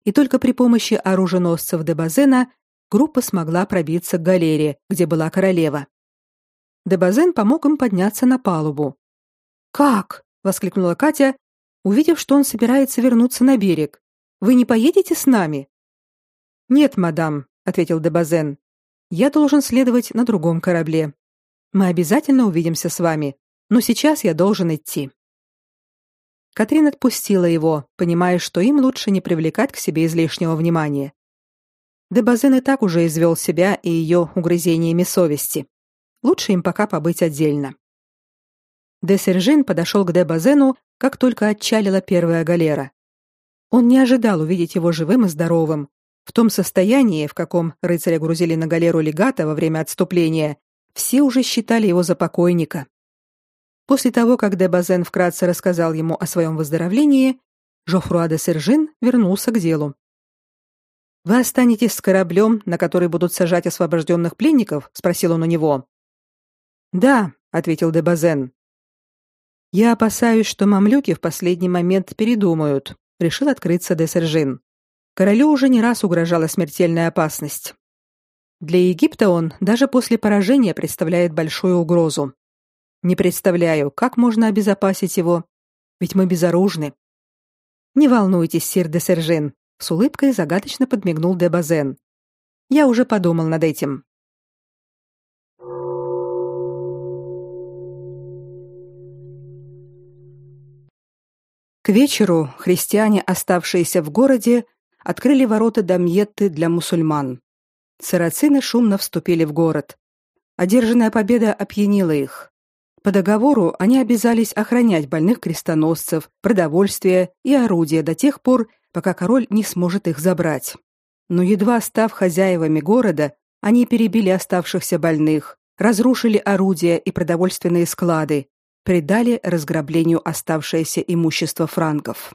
Speaker 1: и только при помощи оруженосцев Дебазена группа смогла пробиться к галере, где была королева. Дебазен помог им подняться на палубу. «Как?» — воскликнула Катя, увидев, что он собирается вернуться на берег. «Вы не поедете с нами?» «Нет, мадам», — ответил Дебазен. «Я должен следовать на другом корабле. Мы обязательно увидимся с вами, но сейчас я должен идти». Катрин отпустила его, понимая, что им лучше не привлекать к себе излишнего внимания. Дебазен и так уже извел себя и ее угрызениями совести. Лучше им пока побыть отдельно. Де Сержин подошел к Дебазену, как только отчалила первая галера. Он не ожидал увидеть его живым и здоровым. В том состоянии, в каком рыцаря грузили на галеру легата во время отступления, все уже считали его за покойника. После того, как де Базен вкратце рассказал ему о своем выздоровлении, Жофруа де Сержин вернулся к делу. Вы останетесь с кораблем, на который будут сажать освобожденных пленников, спросил он у него. Да, ответил де Базен. Я опасаюсь, что мамлюки в последний момент передумают, решил открыться де Сержин. Королю уже не раз угрожала смертельная опасность. Для Египта он даже после поражения представляет большую угрозу. Не представляю, как можно обезопасить его, ведь мы безоружны. Не волнуйтесь, сир де Сержин, с улыбкой загадочно подмигнул де Базен. Я уже подумал над этим. К вечеру христиане, оставшиеся в городе, открыли ворота Дамьетты для мусульман. Сарацины шумно вступили в город. Одержанная победа опьянила их. По договору они обязались охранять больных крестоносцев, продовольствие и орудия до тех пор, пока король не сможет их забрать. Но едва став хозяевами города, они перебили оставшихся больных, разрушили орудия и продовольственные склады, предали разграблению оставшееся имущество франков.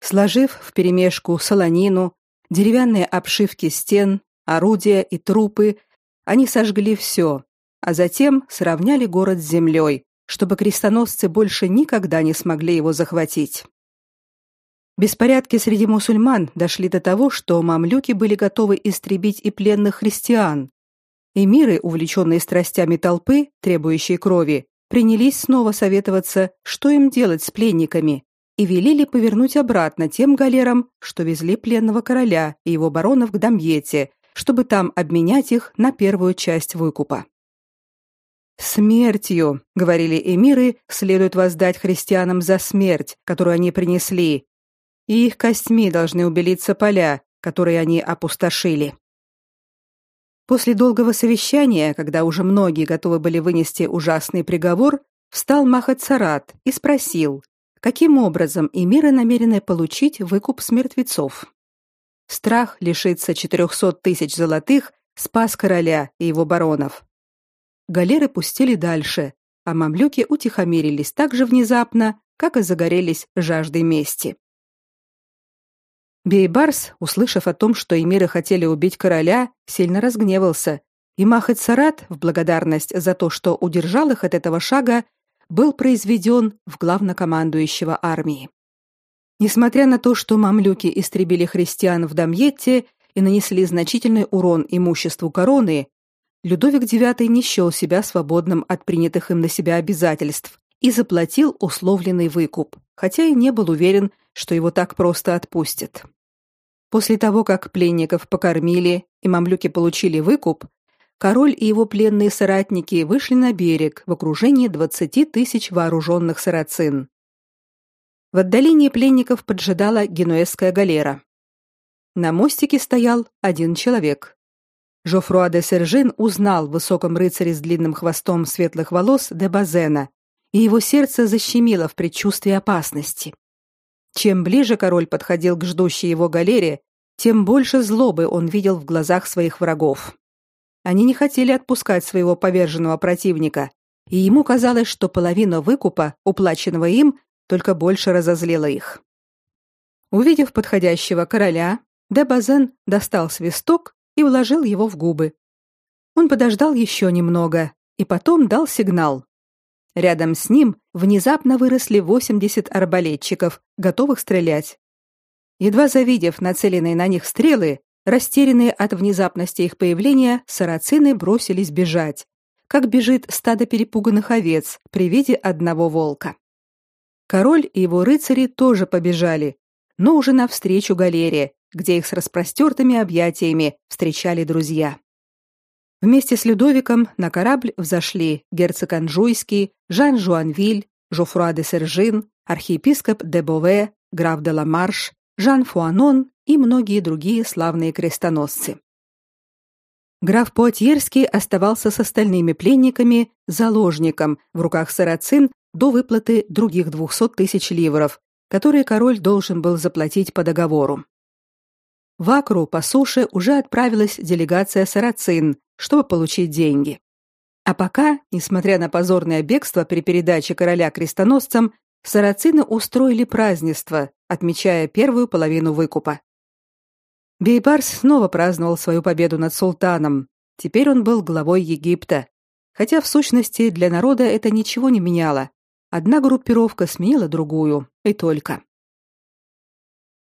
Speaker 1: Сложив вперемешку солонину, деревянные обшивки стен, орудия и трупы, они сожгли все, а затем сравняли город с землей, чтобы крестоносцы больше никогда не смогли его захватить. Беспорядки среди мусульман дошли до того, что мамлюки были готовы истребить и пленных христиан. Эмиры, увлеченные страстями толпы, требующие крови, принялись снова советоваться, что им делать с пленниками, и велели повернуть обратно тем галерам, что везли пленного короля и его баронов к Дамьете, чтобы там обменять их на первую часть выкупа. Смертью, говорили эмиры, следует воздать христианам за смерть, которую они принесли, и их костьми должны убелиться поля, которые они опустошили. После долгого совещания, когда уже многие готовы были вынести ужасный приговор, встал Махат и спросил, каким образом эмиры намерены получить выкуп с. Страх лишиться 400 тысяч золотых спас короля и его баронов. Галеры пустили дальше, а мамлюки утихомирились так же внезапно, как и загорелись жаждой мести. Бейбарс, услышав о том, что эмиры хотели убить короля, сильно разгневался, и Махат Сарат, в благодарность за то, что удержал их от этого шага, был произведен в главнокомандующего армии. Несмотря на то, что мамлюки истребили христиан в Дамьетте и нанесли значительный урон имуществу короны, Людовик IX не счел себя свободным от принятых им на себя обязательств и заплатил условленный выкуп, хотя и не был уверен, что его так просто отпустят. После того, как пленников покормили и мамлюки получили выкуп, король и его пленные соратники вышли на берег в окружении 20 тысяч вооруженных сарацин, в отдалении пленников поджидала генуэзская галера. На мостике стоял один человек. Жофруа де Сержин узнал в высоком рыцаре с длинным хвостом светлых волос де Базена, и его сердце защемило в предчувствии опасности. Чем ближе король подходил к ждущей его галере, тем больше злобы он видел в глазах своих врагов. Они не хотели отпускать своего поверженного противника, и ему казалось, что половина выкупа, уплаченного им, только больше разозлила их. Увидев подходящего короля, де Базен достал свисток и вложил его в губы. Он подождал еще немного и потом дал сигнал. Рядом с ним внезапно выросли 80 арбалетчиков, готовых стрелять. Едва завидев нацеленные на них стрелы, растерянные от внезапности их появления, сарацины бросились бежать, как бежит стадо перепуганных овец при виде одного волка. Король и его рыцари тоже побежали, но уже навстречу галере, где их с распростертыми объятиями встречали друзья. Вместе с Людовиком на корабль взошли герцог Анжуйский, Жан Жуанвиль, Жофруа де Сержин, архиепископ де Бове, граф де Ламарш, Жан Фуанон и многие другие славные крестоносцы. Граф Пуатьерский оставался с остальными пленниками заложником в руках сарацин до выплаты других 200 тысяч ливров, которые король должен был заплатить по договору. В Акру по суше уже отправилась делегация сарацин, чтобы получить деньги. А пока, несмотря на позорное бегство при передаче короля крестоносцам, сарацины устроили празднество, отмечая первую половину выкупа. Бейбарс снова праздновал свою победу над султаном. Теперь он был главой Египта. Хотя в сущности для народа это ничего не меняло. Одна группировка сменила другую, и только.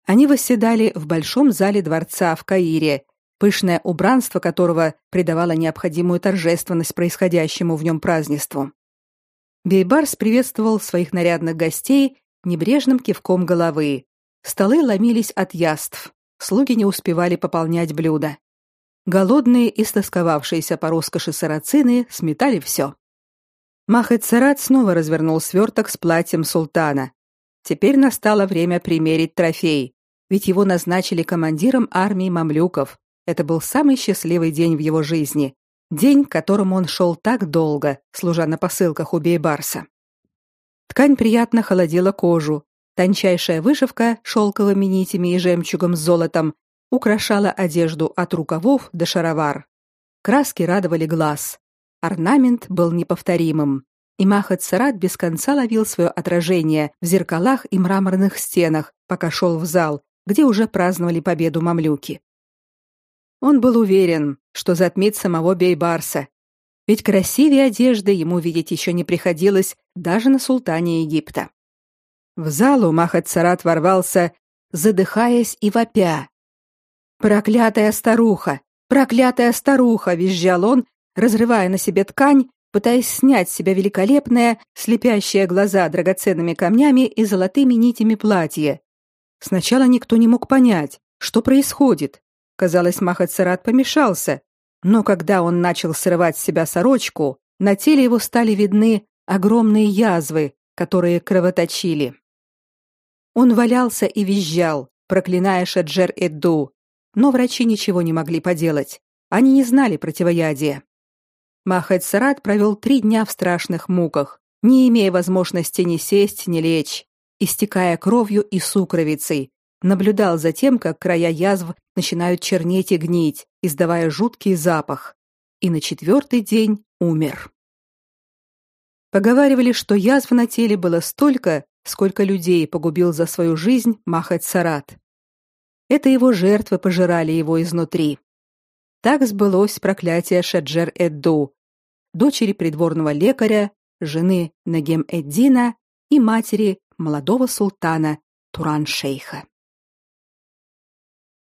Speaker 1: Они восседали в большом зале дворца в Каире, пышное убранство которого придавало необходимую торжественность происходящему в нем празднеству. Бейбарс приветствовал своих нарядных гостей небрежным кивком головы. Столы ломились от яств, слуги не успевали пополнять блюда. Голодные и стосковавшиеся по роскоши сарацины сметали все. Махет-Сарат снова развернул сверток с платьем султана. Теперь настало время примерить трофей, ведь его назначили командиром армии мамлюков. Это был самый счастливый день в его жизни, день, к которому он шел так долго, служа на посылках у Бейбарса. Ткань приятно холодила кожу, тончайшая вышивка шелковыми нитями и жемчугом с золотом украшала одежду от рукавов до шаровар. Краски радовали глаз. Орнамент был неповторимым, и Махат Сарат без конца ловил свое отражение в зеркалах и мраморных стенах, пока шел в зал, где уже праздновали победу мамлюки. Он был уверен, что затмит самого Бейбарса, ведь красивее одежды ему видеть еще не приходилось даже на султане Египта. В залу Махат Сарат ворвался, задыхаясь и вопя. «Проклятая старуха! Проклятая старуха!» — визжал он, разрывая на себе ткань, пытаясь снять с себя великолепное, слепящее глаза драгоценными камнями и золотыми нитями платье. Сначала никто не мог понять, что происходит. Казалось, Махацарат помешался, но когда он начал срывать с себя сорочку, на теле его стали видны огромные язвы, которые кровоточили. Он валялся и визжал, проклиная Шаджер-Эдду, но врачи ничего не могли поделать. Они не знали противоядия. Махет-Сарат провел три дня в страшных муках, не имея возможности ни сесть, ни лечь, истекая кровью и сукровицей, наблюдал за тем, как края язв начинают чернеть и гнить, издавая жуткий запах, и на четвертый день умер. Поговаривали, что язв на теле было столько, сколько людей погубил за свою жизнь Махет-Сарат. Это его жертвы пожирали его изнутри. Так сбылось проклятие Шаджер-Эдду, дочери придворного лекаря, жены Нагем-Эддина и матери молодого султана Туран-шейха.